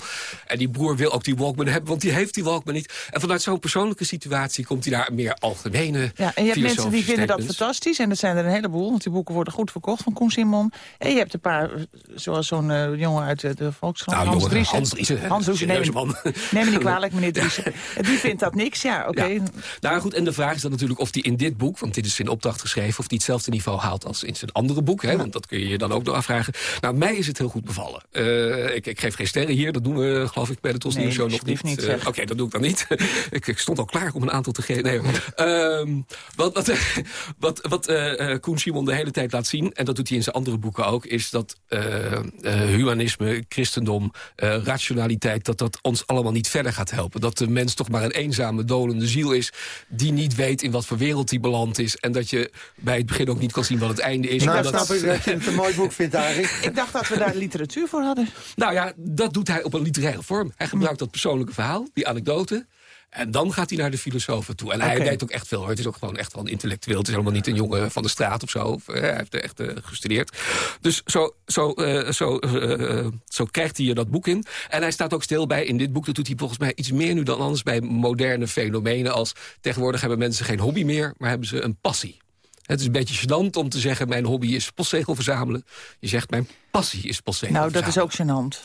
En die broer wil ook die Walkman hebben, want die heeft die Walkman niet. En vanuit zo'n persoonlijke situatie komt hij naar een meer algemene
Ja, en je hebt mensen die vinden dat fantastisch. En dat zijn er een heleboel, want die boeken worden goed verkocht van Koen Simon. En je hebt een paar, zoals zo'n eh, jongen uit eh, de Volkskrant,
Nou,
Hans Driessen.
Hans Driessen,
Hans Driessen, neem,
man.
neem me niet kwalijk, meneer Driessen. Die vindt dat niks, ja, oké.
Ja. Nou goed, en de vraag is dan natuurlijk of hij in dit boek... want dit is in opdracht geschreven... of hij hetzelfde niveau haalt als in zijn andere boek. Hè, want dat kun je je dan ook nog afvragen. Nou, mij is het heel goed bevallen. Eh, ik, ik geef geen sterren hier. Dat doen we, geloof ik, bij de Tos
Nee,
Nieuws nog niet.
niet,
Eh. Oké, dat doe ik dan niet. ik, ik stond al klaar om een aantal te geven. Nee. Ehm, wat wat, wat, wat eh, eh, Koen Simon de hele tijd laat zien... en dat doet hij in zijn andere boeken ook... is dat eh, eh, humanisme, christendom, eh, rationaliteit... dat dat ons allemaal niet verder gaat helpen. Dat de mens toch maar een eenzame, dolende ziel is... die niet weet in wat voor wereld die beland is... en dat je bij het begin ook niet kan zien wat het einde is.
Nou,
En dat-
snap ik dat je het een mooi boek vindt, Arie.
Ik dacht dat we daar literatuur voor hadden.
Nou ja, dat doet hij op een literaire vorm. Hij gebruikt dat persoonlijke verhaal, die anekdote... En dan gaat hij naar de filosofen toe. En hij weet ook echt veel. Hoor. Het is ook gewoon echt wel een intellectueel. Het is helemaal niet een jongen van de straat of zo. Of, hij heeft er echt eh, gestudeerd. Dus zo, zo, eh, zo, eh, zo krijgt hij je dat boek in. En hij staat ook stil bij in dit boek. Dat doet hij volgens mij iets meer nu dan anders bij moderne fenomenen. Als tegenwoordig hebben mensen geen hobby meer, maar hebben ze een passie. Het is een beetje gênant om te zeggen... mijn hobby is postzegel verzamelen. Je zegt, mijn passie is postzegel
Nou, dat is ook gênant.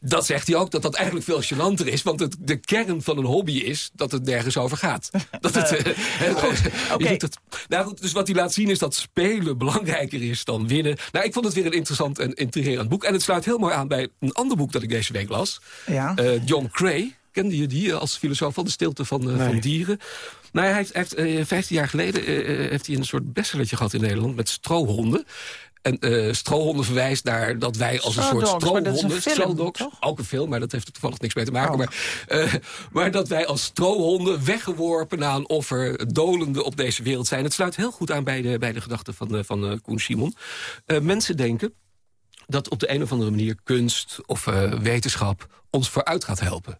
Dat zegt hij ook, dat dat eigenlijk veel gênanter is. Want het, de kern van een hobby is dat het nergens over gaat. Dat het, het, nou goed, dus wat hij laat zien is dat spelen belangrijker is dan winnen. Nou, ik vond het weer een interessant en intrigerend boek. En het sluit heel mooi aan bij een ander boek dat ik deze week las.
Ja.
Eh, John Cray. Kende je die als filosoof van de stilte van,
Nee.
van dieren? Nou, hij heeft, hij heeft eh, 15 jaar geleden heeft hij een soort bestsellertje gehad in Nederland met strohonden. En eh strohonden verwijst naar dat wij als een soort strohonden...
toch?
ook een film, maar dat heeft er toevallig niks mee te maken.
Oh.
Maar, eh, maar dat wij als strohonden weggeworpen na een offer... dolende op deze wereld zijn. Het sluit heel goed aan bij de, bij de gedachten van, eh, van Koen Simon. Mensen denken dat op de een of andere manier kunst of wetenschap... ons vooruit gaat helpen.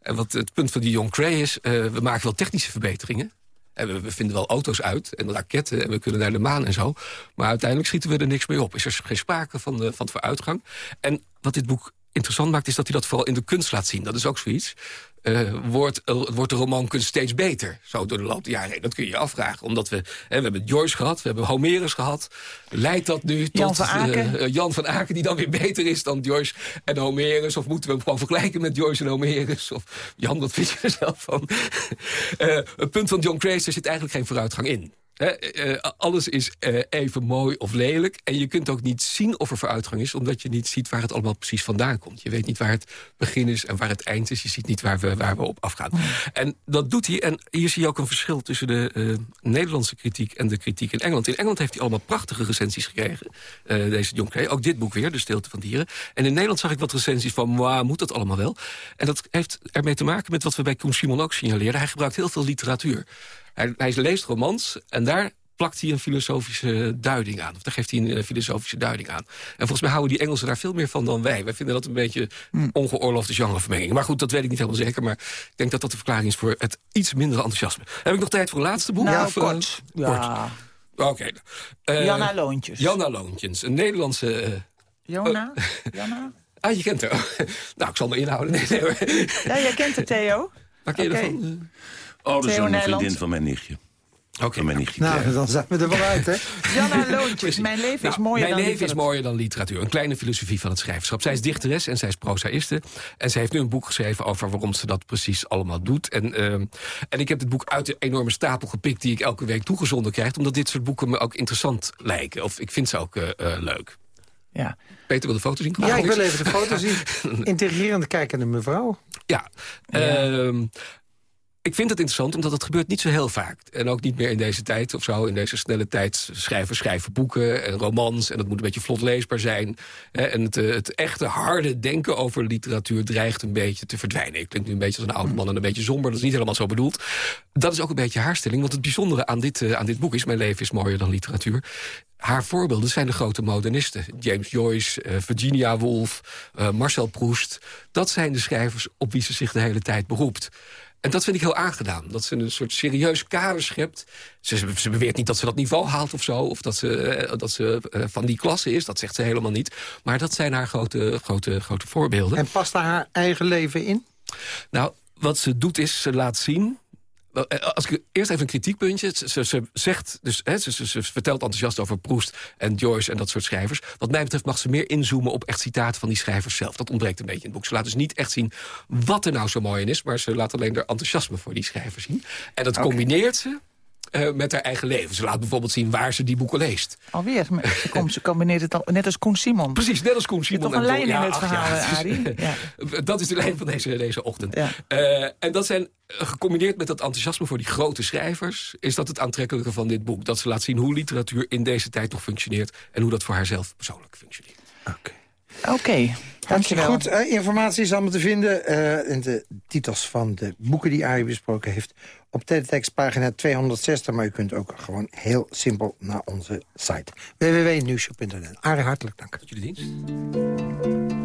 En wat het punt van die John Cray is... we maken wel technische verbeteringen... We, vinden wel auto's uit en raketten en we kunnen naar de maan en zo. Maar uiteindelijk schieten we er niks mee op. Is er geen sprake van, de, van het vooruitgang. En wat dit boek interessant maakt is dat hij dat vooral in de kunst laat zien. Dat is ook zoiets. Eh, wordt, eh, wordt de romankunst steeds beter. Zo door de loop der jaren heen. Dat kun je je afvragen. Omdat we, hè, we hebben Joyce gehad, we hebben Homerus gehad. Leidt dat nu
Jan
tot
van Aken.
eh, Jan van Aken... die dan weer beter is dan Joyce en Homerus? Of moeten we hem gewoon vergelijken met Joyce en Homerus? Of Jan, wat vind je er zelf van? Het punt van John Craze, er zit eigenlijk geen vooruitgang in. Hè, eh, alles is eh, even mooi of lelijk. En je kunt ook niet zien of er vooruitgang is... omdat je niet ziet waar het allemaal precies vandaan komt. Je weet niet waar het begin is en waar het eind is. Je ziet niet waar we, waar we op afgaan. En dat doet hij. En hier zie je ook een verschil tussen de eh, Nederlandse kritiek... en de kritiek in Engeland. In Engeland heeft hij allemaal prachtige recensies gekregen. eh, deze John. Ook dit boek weer, De Stilte van Dieren. En in Nederland zag ik wat recensies van... waar moet dat allemaal wel? En dat heeft ermee te maken met wat we bij Koen Simon ook signaleerden. Hij gebruikt heel veel literatuur. Hij, hij leest romans en daar plakt hij een filosofische duiding aan. Of daar geeft hij een eh, filosofische duiding aan. En volgens mij houden die Engelsen daar veel meer van dan wij. Wij vinden dat een beetje ongeoorloofde genrevermenging. Maar goed, dat weet ik niet helemaal zeker. Maar ik denk dat dat de verklaring is voor het iets mindere enthousiasme. Heb ik nog tijd voor een laatste boek?
Nou,
Of, eh,
kort. Ja.
Oké. Eh,
Janna Loontjes.
Janna Loontjes. Een Nederlandse... eh,
Jona? Janna?
ah, je kent haar. nou, ik zal me inhouden. Nee.
Ja, jij kent het, Theo.
Waar ken je
Oké.
ervan?
Oh, dat is een vriendin van mijn nichtje.
Oké.
Mijn nichtje.
Nou, dan zijn we er wel uit, hè?
Janna Loontjes. Mijn leven is
Nou,
mooier
mijn
dan
leven is
literatuur.
mooier dan literatuur. Een kleine filosofie van het schrijverschap. Zij is dichteres en zij is prozaïste. En zij heeft nu een boek geschreven over waarom ze dat precies allemaal doet. En, ehm, en ik heb dit boek uit de enorme stapel gepikt... die ik elke week toegezonden krijg. Omdat dit soort boeken me ook interessant lijken. Of ik vind ze ook eh, eh, leuk.
Ja.
Peter wil de foto zien?
Ja, ik wil even de foto zien. Intrigerend kijkende mevrouw.
Ja. ehm, ik vind het interessant, omdat het gebeurt niet zo heel vaak. En ook niet meer in deze tijd of zo. In deze snelle tijd schrijven, schrijven boeken en romans. En dat moet een beetje vlot leesbaar zijn. En het, eh, het echte harde denken over literatuur dreigt een beetje te verdwijnen. Ik klink nu een beetje als een oude man en een beetje somber. Dat is niet helemaal zo bedoeld. Dat is ook een beetje haar stelling. Want het bijzondere aan dit, eh, aan dit boek is... Mijn leven is mooier dan literatuur. Haar voorbeelden zijn de grote modernisten. James Joyce, eh, Virginia Woolf, Marcel Proust. Dat zijn de schrijvers op wie ze zich de hele tijd beroept. En dat vind ik heel aangedaan. Dat ze een soort serieus kader schept. Ze, ze beweert niet dat ze dat niveau haalt of zo. Of dat ze, eh, dat ze eh, van die klasse is. Dat zegt ze helemaal niet. Maar dat zijn haar grote, grote, grote voorbeelden.
En past daar haar eigen leven in?
Nou, wat ze doet is, ze laat zien... Eh, Als ik eerst even een kritiekpuntje. Ze, ze, ze zegt, dus, hè, ze, ze, ze vertelt enthousiast over Proust en Joyce en dat soort schrijvers. Wat mij betreft mag ze meer inzoomen op echt citaten van die schrijvers zelf. Dat ontbreekt een beetje in het boek. Ze laat dus niet echt zien wat er nou zo mooi in is... maar ze laat alleen haar enthousiasme voor die schrijvers zien. En dat combineert ze eh, met haar eigen leven. Ze laat bijvoorbeeld zien waar ze die boeken leest.
Alweer. maar Ze, komt, ze combineert het al, net als Koen Simon.
Precies, net als Koen Simon.
toch een
en
lijn in het verhaal,
is-
Arie? Ja.
Dat is de lijn van deze, deze ochtend.
Ja.
Eh, en dat zijn, eh, gecombineerd met dat enthousiasme voor die grote schrijvers... is dat het aantrekkelijke van dit boek. Dat ze laat zien hoe literatuur in deze tijd nog functioneert... en hoe dat voor haarzelf persoonlijk functioneert.
Oké, dankjewel.
Goed, eh, informatie is allemaal te vinden eh, in de titels van de boeken die Arie besproken heeft. Op teletext pagina 260, maar u kunt ook gewoon heel simpel naar onze site. www.nieuwshow.nl. Arie, hartelijk dank.
Tot jullie dienst.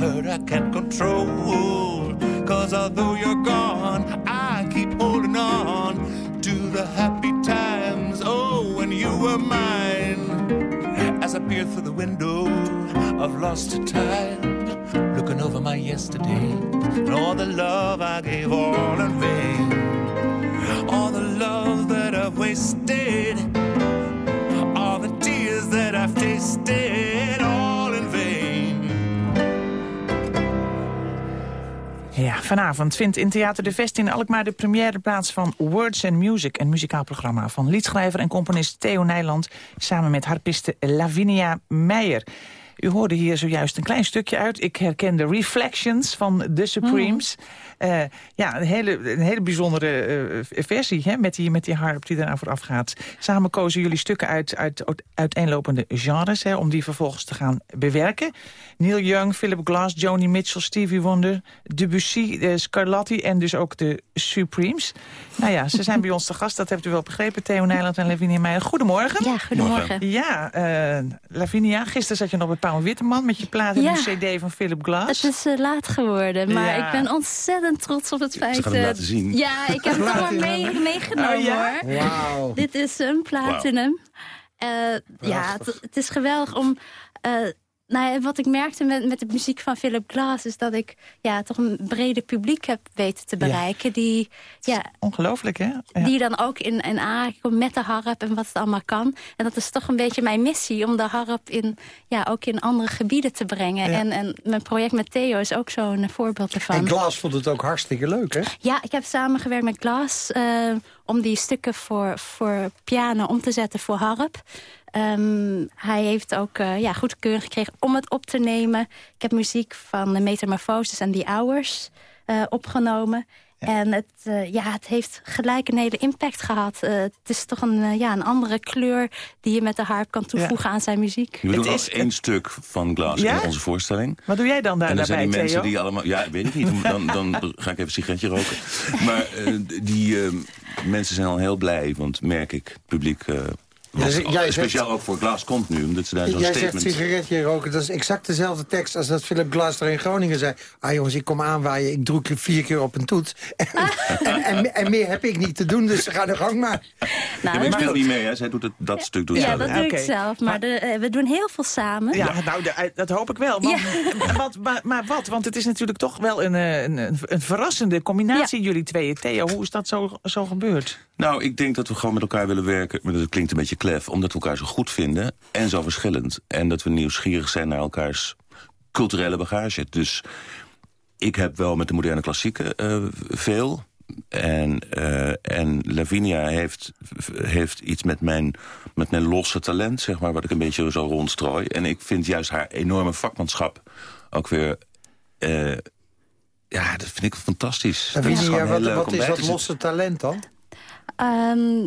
Hurt I can't control. Cause although you're gone, I keep holding on to the happy times. Oh, when you were mine. As I peer through the window of lost time, looking over my yesterday, and all the love I gave all in vain, all the love that I've
wasted. Vanavond vindt in Theater de Vest in Alkmaar de première plaats van Words and Music, een muzikaal programma van liedschrijver en componist Theo Nijland, samen met harpiste Lavinia Meijer. U hoorde hier zojuist een klein stukje uit. Ik herken de Reflections van The Supremes. Eh, ja, een hele, een hele bijzondere eh, versie hè, met, die, met die harp die eraan vooraf gaat. Samen kozen jullie stukken uit, uit uiteenlopende genres... Hè, om die vervolgens te gaan bewerken. Neil Young, Philip Glass, Joni Mitchell, Stevie Wonder... Debussy, eh, Scarlatti en dus ook de Supremes. Nou ja, ze zijn bij ons te gast, dat hebt u wel begrepen. Theo Nijland en Lavinia Meijer. Goedemorgen.
Ja, goedemorgen.
Ja, eh, Lavinia, gisteren zat je nog bij Paul Witteman... met je plaat en
Ja.
een cd van Philip Glass.
Het is laat geworden, maar
Ja.
ik ben ontzettend trots op het feit...
gaat hem
eh,
laten zien.
Ja, ik heb het allemaal mee, meegenomen
Oh, ja?
hoor.
Wauw.
Dit is een platinum. Eh, ja, het, het is geweldig om... nou wat ik merkte met, met de muziek van Philip Glass... is dat ik ja, toch een breder publiek heb weten te bereiken. Die, ja,
Ongelooflijk, hè? Ja.
die dan ook in, in aanraking komt met de harp en wat het allemaal kan. En dat is toch een beetje mijn missie, om de harp in, ja, ook in andere gebieden te brengen.
Ja.
En, en mijn project met Theo is ook zo'n voorbeeld ervan.
En Glass vond het ook hartstikke leuk, hè?
Ja, ik heb samengewerkt met Glass eh, om die stukken voor, voor piano om te zetten voor harp. Ehm, hij heeft ook eh, ja, goedkeuring gekregen om het op te nemen. Ik heb muziek van de Metamorphosis en The Hours eh, opgenomen. En het, eh, ja, het heeft gelijk een hele impact gehad. Eh, het is toch een, ja, een andere kleur die je met de harp kan toevoegen aan zijn muziek.
We doen ook één stuk van Glass
Ja?
in onze voorstelling.
Wat doe jij dan daar
en dan zijn die mensen
Theo?
die allemaal... Ja, weet ik niet. Dan, dan ga ik even een sigaretje roken. Maar die eh, mensen zijn al heel blij, want merk ik, het publiek... eh, was
Ja, jij zegt-
speciaal ook voor Glass komt nu, omdat ze daar zo'n
Jij
statement...
zegt sigaretje roken, dat is exact dezelfde tekst als dat Philip Glass er in Groningen zei. Ah jongens, ik kom aanwaaien, ik druk vier keer op een toets. En, en, en, en meer heb ik niet te doen, dus ga de gang maar.
Ja, maar speelt niet mee, hè? Zij doet het, dat stuk doet
Ja,
zij
dat
wel.
doe ik zelf. Maar de, eh, we doen heel veel samen.
Ja, nou, de- dat hoop ik wel. Want, wat, maar, maar wat? Want het is natuurlijk toch wel een, eh, een, een, een verrassende combinatie, jullie tweeën. Theo, hoe is dat zo, zo gebeurd?
Nou, ik denk dat we gewoon met elkaar willen werken. Maar dat klinkt een beetje klef, omdat we elkaar zo goed vinden en zo verschillend. En dat we nieuwsgierig zijn naar elkaars culturele bagage. Dus ik heb wel met de moderne klassieken eh, veel. En, eh, en Lavinia heeft, heeft iets met mijn, met mijn losse talent, zeg maar, wat ik een beetje zo rondstrooi. En ik vind juist haar enorme vakmanschap ook weer... eh, ja, dat vind ik fantastisch. Dat is
Lavinia, wat, wat is dat losse talent dan?
Ehm,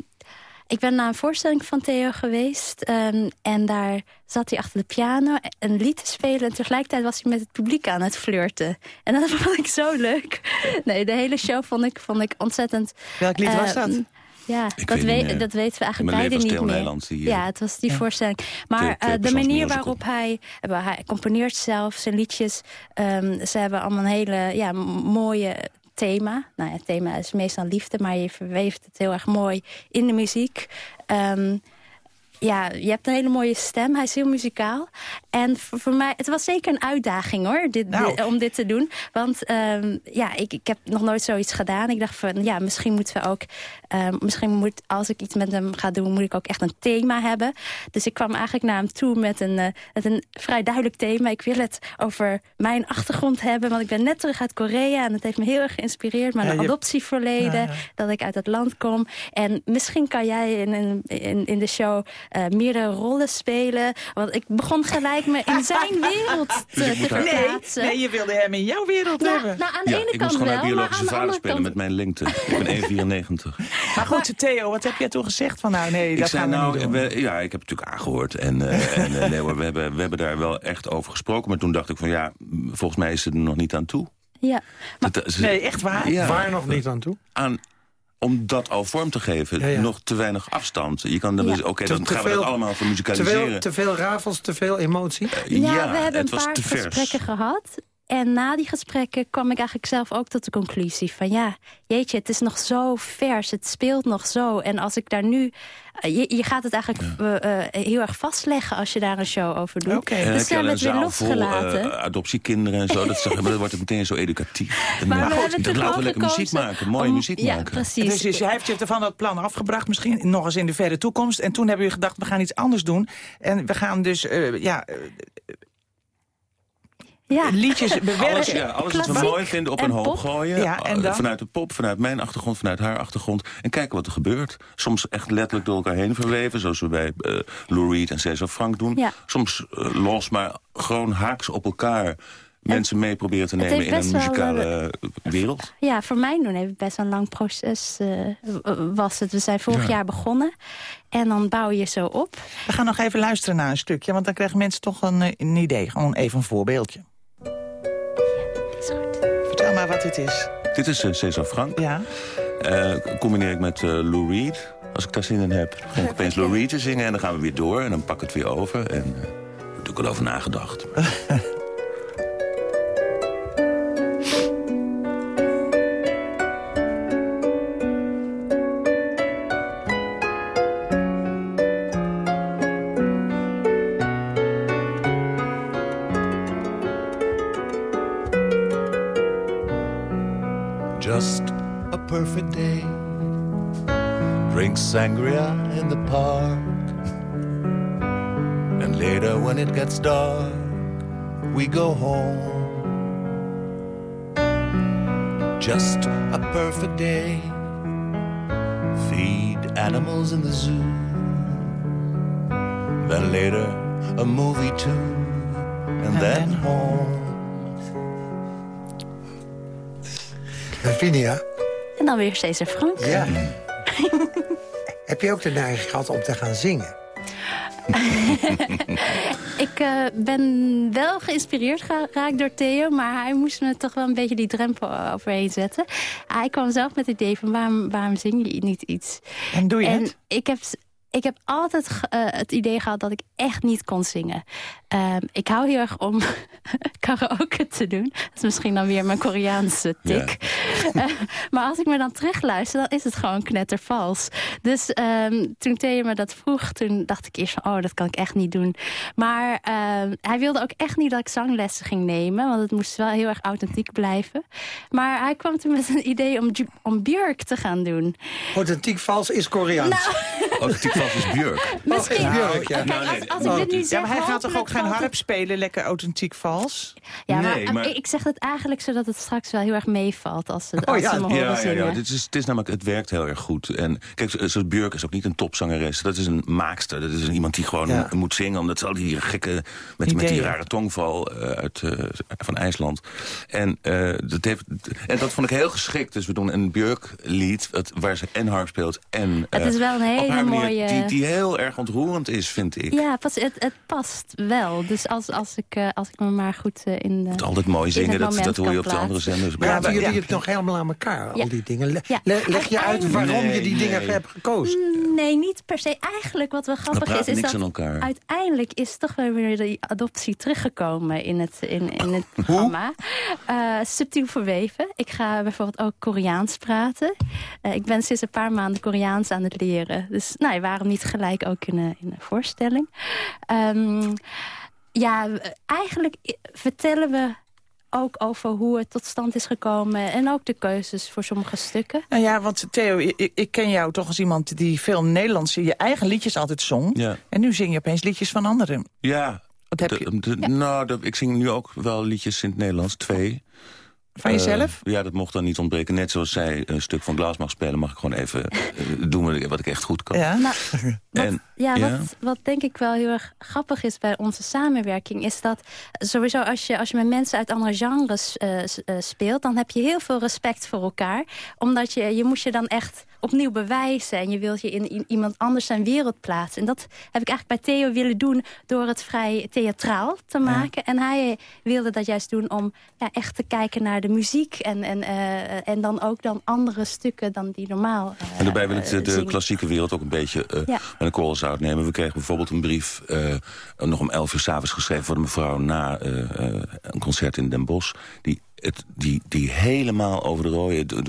ik ben naar een voorstelling van Theo geweest. ehm, en daar zat hij achter de piano een lied te spelen. En tegelijkertijd was hij met het publiek aan het flirten. En dat vond ik zo leuk. Nee, de hele show vond ik, vond ik ontzettend...
Welk lied was dat?
ehm, Ja,
Ik
dat,
weet
we- dat weten we eigenlijk beide
was
niet meer.
Die,
ja, het was die voorstelling. Maar
twee-
eh, de manier waarop hij... eh, Hij componeert zelf zijn liedjes. ehm, ze hebben allemaal een hele ja, mooie thema. Nou ja, het thema is meestal liefde, maar je verweeft het heel erg mooi in de muziek. Ehm, ja, je hebt een hele mooie stem. Hij is heel muzikaal. En voor, voor mij, het was zeker een uitdaging hoor, dit,
Nou.
dit- om dit te doen. Want ehm, ja, ik, ik heb nog nooit zoiets gedaan. Ik dacht van, ja, misschien moeten we ook... ehm, misschien moet, als ik iets met hem ga doen, moet ik ook echt een thema hebben. Dus ik kwam eigenlijk naar hem toe met een, eh, met een vrij duidelijk thema. Ik wil het over mijn achtergrond hebben, want ik ben net terug uit Korea... en het heeft me heel erg geïnspireerd. Mijn
Ja,
adoptieverleden,
Ja, ja.
dat ik uit het land kom. En misschien kan jij in, in, in, in de show eh, meerdere rollen spelen. Want ik begon gelijk me in zijn wereld te,
Dus
te
haar-
verplaatsen.
Nee, je wilde hem in jouw wereld
Nou,
hebben.
nou, aan de
Ja,
ene
ik moest
kant
gewoon
wel,
biologische vader spelen met mijn lengte. Ik ben 1,94.
Maar goed, Theo, wat heb jij toen gezegd? Van nou, nee,
Ik
dat
zei
gaan we
nou,
niet
we- ja, ik heb het natuurlijk aangehoord. En, eh, en eh, nee, hoor, we, hebben, we hebben daar wel echt over gesproken. Maar toen dacht ik van ja, volgens mij is ze er nog niet aan toe.
Ja,
Dat, dat- ze-
Nee, echt waar?
Ja.
Waar nog niet aan toe?
Aan, om dat al vorm te geven,
Ja, ja.
nog te weinig afstand. Je kan dan
Ja.
dus, oké,
Te-
dan
te
gaan we dat
veel-
allemaal voor
Te veel, te veel rafels, te veel emotie?
ja, we hebben een paar gesprekken gehad. En na die gesprekken kwam ik eigenlijk zelf ook tot de conclusie van... ja, jeetje, het is nog zo vers, het speelt nog zo. En als ik daar nu... eh, je, je gaat het eigenlijk eh, eh, heel erg vastleggen als je daar een show over doet.
Dan
Dus hebben
een
het weer
vol
losgelaten.
adoptiekinderen en zo. Dat, is toch- maar dat wordt het meteen zo educatief. En,
Maar we hebben
dan
ervoor
laten we lekker muziek maken, mooie
om-
muziek
ja,
maken.
precies.
Dus, dus hij heeft je van dat plan afgebracht, misschien nog eens in de verre toekomst. En toen hebben jullie gedacht, we gaan iets anders doen. En we gaan dus, eh, ja... eh,
ja.
liedjes bewerken.
Alles, ja, alles wat we mooi vinden op
en
een hoop
pop.
gooien.
Ja, en
Eh,
dan?
Vanuit de pop, vanuit mijn achtergrond, vanuit haar achtergrond. En kijken wat er gebeurt. Soms echt letterlijk door elkaar heen verweven. Zoals we bij eh Lou Reed en Cesar Frank doen.
Ja.
Soms eh, los, maar gewoon haaks op elkaar. Mensen mee proberen te nemen in een
wel,
muzikale eh, wereld.
Ja, voor mij doen heeft het best een lang proces eh, was het. We zijn vorig
Ja.
jaar begonnen. En dan bouw je zo op.
We gaan nog even luisteren naar een stukje, want dan krijgen mensen toch een, eh, een idee. Gewoon even een voorbeeldje. Maar wat dit is.
Dit is eh, Cesar Frank.
Ja.
Eh, combineer ik met eh, Lou Reed. Als ik daar zin in heb, begin ik opeens Lou Reed te zingen... en dan gaan we weer door en dan pak ik het weer over. En daar heb ik al over nagedacht.
sangria in the park. And later, when it gets dark, we go home. Just a perfect day. Feed animals in the zoo. Then later, a movie too. And then home.
Lavinia,
En dan weer Cesar Frank.
ja. heb je ook de neiging gehad om te gaan zingen?
Ik eh, ben wel geïnspireerd geraakt door Theo... maar hij moest me toch wel een beetje die drempel overheen zetten. Hij kwam zelf met het idee van waarom, waarom zing je niet iets?
En doe je
en
het?
Ik heb, ik heb altijd eh, het idee gehad dat ik echt niet kon zingen. Ehm, ik hou heel erg om karaoke te doen. Dat is misschien dan weer mijn Koreaanse tik. Maar als ik me dan terugluister, dan is het gewoon knettervals. Dus ehm, toen Theo me dat vroeg, toen dacht ik eerst van... oh, dat kan ik echt niet doen. Maar ehm, hij wilde ook echt niet dat ik zanglessen ging nemen... want het moest wel heel erg authentiek blijven. Maar hij kwam toen met een idee om, om Björk te gaan doen.
Authentiek vals is Koreaans.
Authentiek vals is Björk.
Misschien.
Björk, ja.
Kijk,
Nou, nee,
als, als ik dit nu
Ja,
zeg...
maar hij gaat toch ook geen harp spelen, lekker authentiek vals?
Ja, maar,
Nee, maar-
ik- ik zeg het eigenlijk zodat het straks wel heel erg meevalt... als ze,
Oh, ja.
Ja, ja, ja. Dit is, het is namelijk, het werkt heel erg goed. En kijk, zo- zoals Björk is ook niet een topzangeres. Dat is een maakster. Dat is iemand die gewoon
Ja.
moet zingen. Omdat ze al die gekke, met, met die rare tongval eh, uit, eh, van IJsland. En, eh, dat heeft, en dat vond ik heel geschikt. Dus we doen een Björk-lied wat- waar ze en harp speelt en
Het is wel een hele mooie-
Die, die heel erg ontroerend is, vind ik.
Ja, pas, het, het past wel. Dus als, als, ik, eh, als ik me maar goed in de
Altijd mooi
in
zingen,
het
dat, dat hoor je op de andere zenders.
Maar-
jullie
ja.
het nog helemaal aan elkaar, al die dingen? Le-
Ja.
le- leg je uit waarom je die
Nee,
dingen hebt gekozen?
Nee, niet per se. Eigenlijk wat wel grappig
praten
is, is dat uiteindelijk is toch wel weer die adoptie teruggekomen in het, in, in het programma. Eh, subtiel verweven. Ik ga bijvoorbeeld ook Koreaans praten. Eh, ik ben sinds een paar maanden Koreaans aan het leren. Dus nou, waarom niet gelijk ook in een, in een voorstelling? Ehm, ja, eigenlijk vertellen we ook over hoe het tot stand is gekomen... en ook de keuzes voor sommige stukken.
Nou ja, want Theo, ik, ik ken jou toch als iemand die veel Nederlands... je eigen liedjes altijd zong.
Ja.
En nu zing je opeens liedjes van anderen.
Ja,
Wat heb
de-
je?
de- nou, de- ik zing nu ook wel liedjes in het Nederlands, twee.
Van jezelf?
Eh, ja, dat mocht dan niet ontbreken. Net zoals zij een stuk van Glass mag spelen... mag ik gewoon even eh, doen wat ik echt goed kan.
Ja.
Nou,
En,
Ja,
ja?
Wat, wat denk ik wel heel erg grappig is bij onze samenwerking... is dat sowieso als je, als je met mensen uit andere genres eh, eh, speelt... dan heb je heel veel respect voor elkaar. Omdat je, je moet je dan echt opnieuw bewijzen... en je wilt je in, in iemand anders zijn wereld plaatsen. En dat heb ik eigenlijk bij Theo willen doen... door het vrij theatraal te maken. En hij wilde dat juist doen om ja, echt te kijken naar de muziek en, en, eh, en dan ook dan andere stukken dan die normaal
En daarbij wil ik de, klassieke wereld ook een beetje eh
Ja.
met een korrel We kregen bijvoorbeeld een brief, eh, nog om elf uur s'avonds geschreven... voor een mevrouw na eh, eh, een concert in Den Bosch... die, het, die, die helemaal over de rode, de-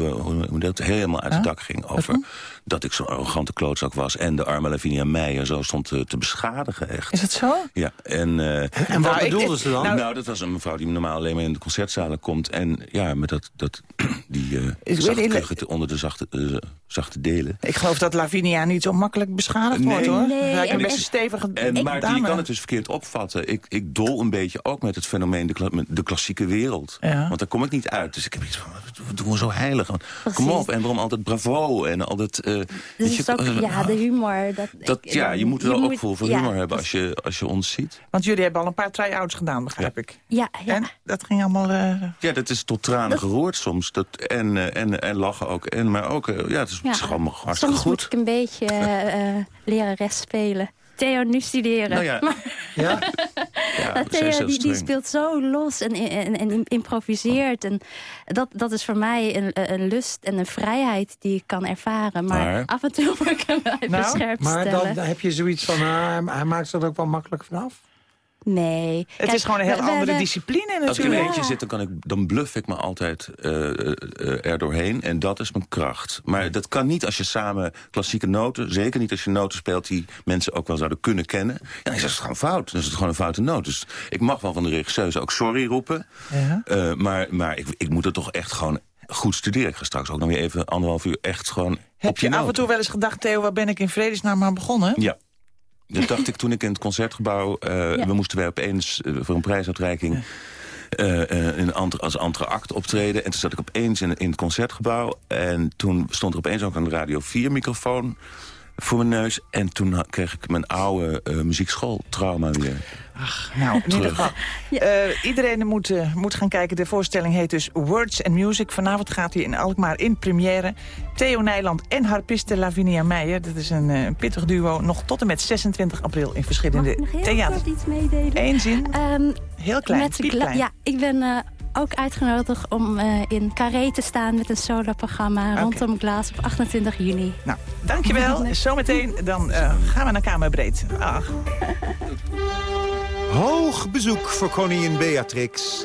de- helemaal uit het dak ging. Over dat ik zo'n arrogante klootzak was... en de arme Lavinia Meijer zo stond te, te beschadigen, echt.
Is het zo?
Ja, en... eh,
en wat Nou, ik- bedoelden ze dan?
Nou,
nou-
dat was een mevrouw die normaal alleen maar in de concertzalen komt. En ja, met dat, dat, die eh zachte
niet-
kuchen onder de zachte, eh, zachte delen.
Ik geloof dat Lavinia niet zo makkelijk beschadigd
Nee.
wordt, hoor.
Nee, en
best stevige
En, maar
dame.
je kan het dus verkeerd opvatten. Ik, ik dol een beetje ook met het fenomeen de, kla- de klassieke wereld.
Ja.
Want daar kom ik niet uit. Dus ik heb iets van, wat doen we zo heilig? Want, Kom op, en waarom altijd bravo? En altijd,
Dus
weet
het
je,
is ook, ja, de humor. Dat,
dat,
ik-
ja, je moet wel ook
moet-
gevoel voor
ja,
humor hebben als je, als je ons ziet.
Want jullie hebben al een paar try-outs gedaan, begrijp ik.
Ja, ja.
En dat ging allemaal... eh,
Ja, dat is tot tranen
Dat-
geroerd soms. Dat, en, eh, en, en lachen ook. En, maar ook, ja, het is, het is gewoon hartstikke
Soms
goed.
moet ik een beetje leren rest spelen. Theo, nu studeren.
Nou ja.
Maar-
Ja?
Maar
zij is
Theo, die, die speelt zo los en, en, en improviseert. En dat, dat is voor mij een, een lust en een vrijheid die ik kan ervaren. Maar,
Maar-
af en toe moet ik hem even
Nou,
scherp
maar
stellen.
dan heb je zoiets van, ah, hij- hij maakt ze er ook wel makkelijk vanaf.
Nee.
Het is gewoon een heel andere discipline
Als ik in
natuurlijk.
eentje zit, dan, kan ik, dan bluff ik me altijd eh, eh, eh, er doorheen. En dat is mijn kracht. Maar dat kan niet als je samen klassieke noten... zeker niet als je noten speelt die mensen ook wel zouden kunnen kennen. Ja, dan is het gewoon fout. Dan is het gewoon een foute noot. Dus ik mag wel van de regisseuse ook sorry roepen.
Ja.
Eh, maar maar ik, ik moet het toch echt gewoon goed studeren. Ik ga straks ook nog weer even anderhalf uur echt gewoon
Heb
op
je af en toe wel eens gedacht, Theo, waar ben ik in vredesnaam aan begonnen?
Ja. Dat dacht ik toen ik in het concertgebouw... eh,
Ja.
We moesten wij opeens eh, voor een prijsuitreiking... eh, eh, in entre, als entracte optreden. En toen zat ik opeens in, in het concertgebouw. En toen stond er opeens ook een Radio 4-microfoon voor mijn neus. En toen kreeg ik mijn oude eh, muziekschooltrauma weer.
Nou, in ieder geval. Eh, iedereen moet, eh, moet gaan kijken. De voorstelling heet dus Words and Music. Vanavond gaat hij in Alkmaar in première. Theo Nijland en harpiste Lavinia Meijer. Dat is een eh, pittig duo. Nog tot en met 26 april in verschillende
Nog heel
theaters.
kort iets meedelen.
Eén zin.
Ehm,
Heel klein,
met
piepklein.
Ja, ik ben eh, ook uitgenodigd om eh, in Carré te staan met een soloprogramma rondom Glaas op 28 juni.
Nou, dankjewel. Zometeen dan eh, gaan we naar Kamerbreed. Ach.
Hoog bezoek voor koningin Beatrix.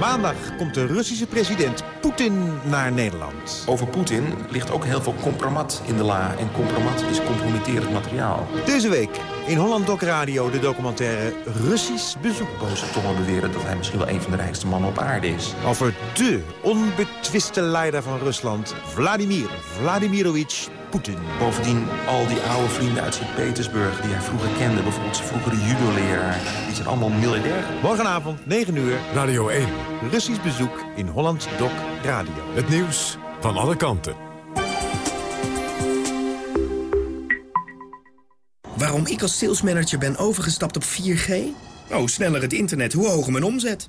Maandag komt de Russische president Poetin naar Nederland.
Over Poetin ligt ook heel veel compromat in de la. En compromat is compromitterend materiaal.
Deze week in Holland Doc Radio de documentaire Russisch bezoek.
Boze tongen beweren dat hij misschien wel een van de rijkste mannen op aarde is.
Over de onbetwiste leider van Rusland, Vladimir Vladimirovich Poetin.
Bovendien al die oude vrienden uit Sint-Petersburg die hij vroeger kende. Bijvoorbeeld zijn vroegere judo-leraar. Die zijn allemaal miljardair.
Morgenavond, 9 uur.
Radio 1.
Russisch bezoek in Holland Doc Radio.
Het nieuws van alle kanten.
Waarom ik als salesmanager ben overgestapt op 4G? Oh, sneller het internet, hoe hoger mijn omzet?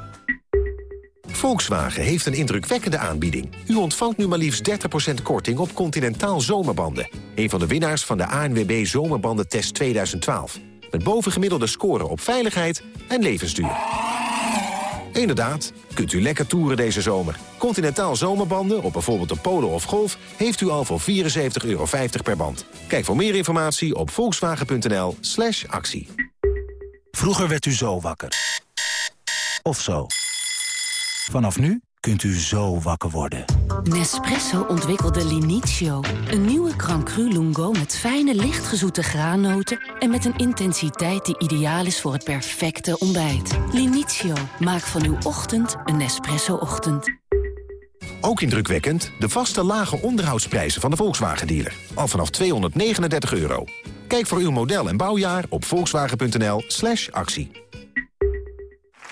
Volkswagen heeft een indrukwekkende aanbieding. U ontvangt nu maar liefst 30% korting op Continentaal zomerbanden. Een van de winnaars van de ANWB Zomerbandentest 2012. Met bovengemiddelde scoren op veiligheid en levensduur. Inderdaad, kunt u lekker toeren deze zomer. Continentaal zomerbanden op bijvoorbeeld de Polo of Golf... heeft u al voor 74,50 euro per band. Kijk voor meer informatie op volkswagen.nl slash actie.
Vroeger werd u zo wakker. Of zo. Vanaf nu kunt u zo wakker worden.
Nespresso ontwikkelde Linizio. Een nieuwe Cru Lungo met fijne, lichtgezoete graannoten... en met een intensiteit die ideaal is voor het perfecte ontbijt. Linizio, maak van uw ochtend een Nespresso-ochtend.
Ook indrukwekkend de vaste lage onderhoudsprijzen van de Volkswagen-dealer. Al vanaf 239 euro. Kijk voor uw model en bouwjaar op volkswagen.nl slash actie.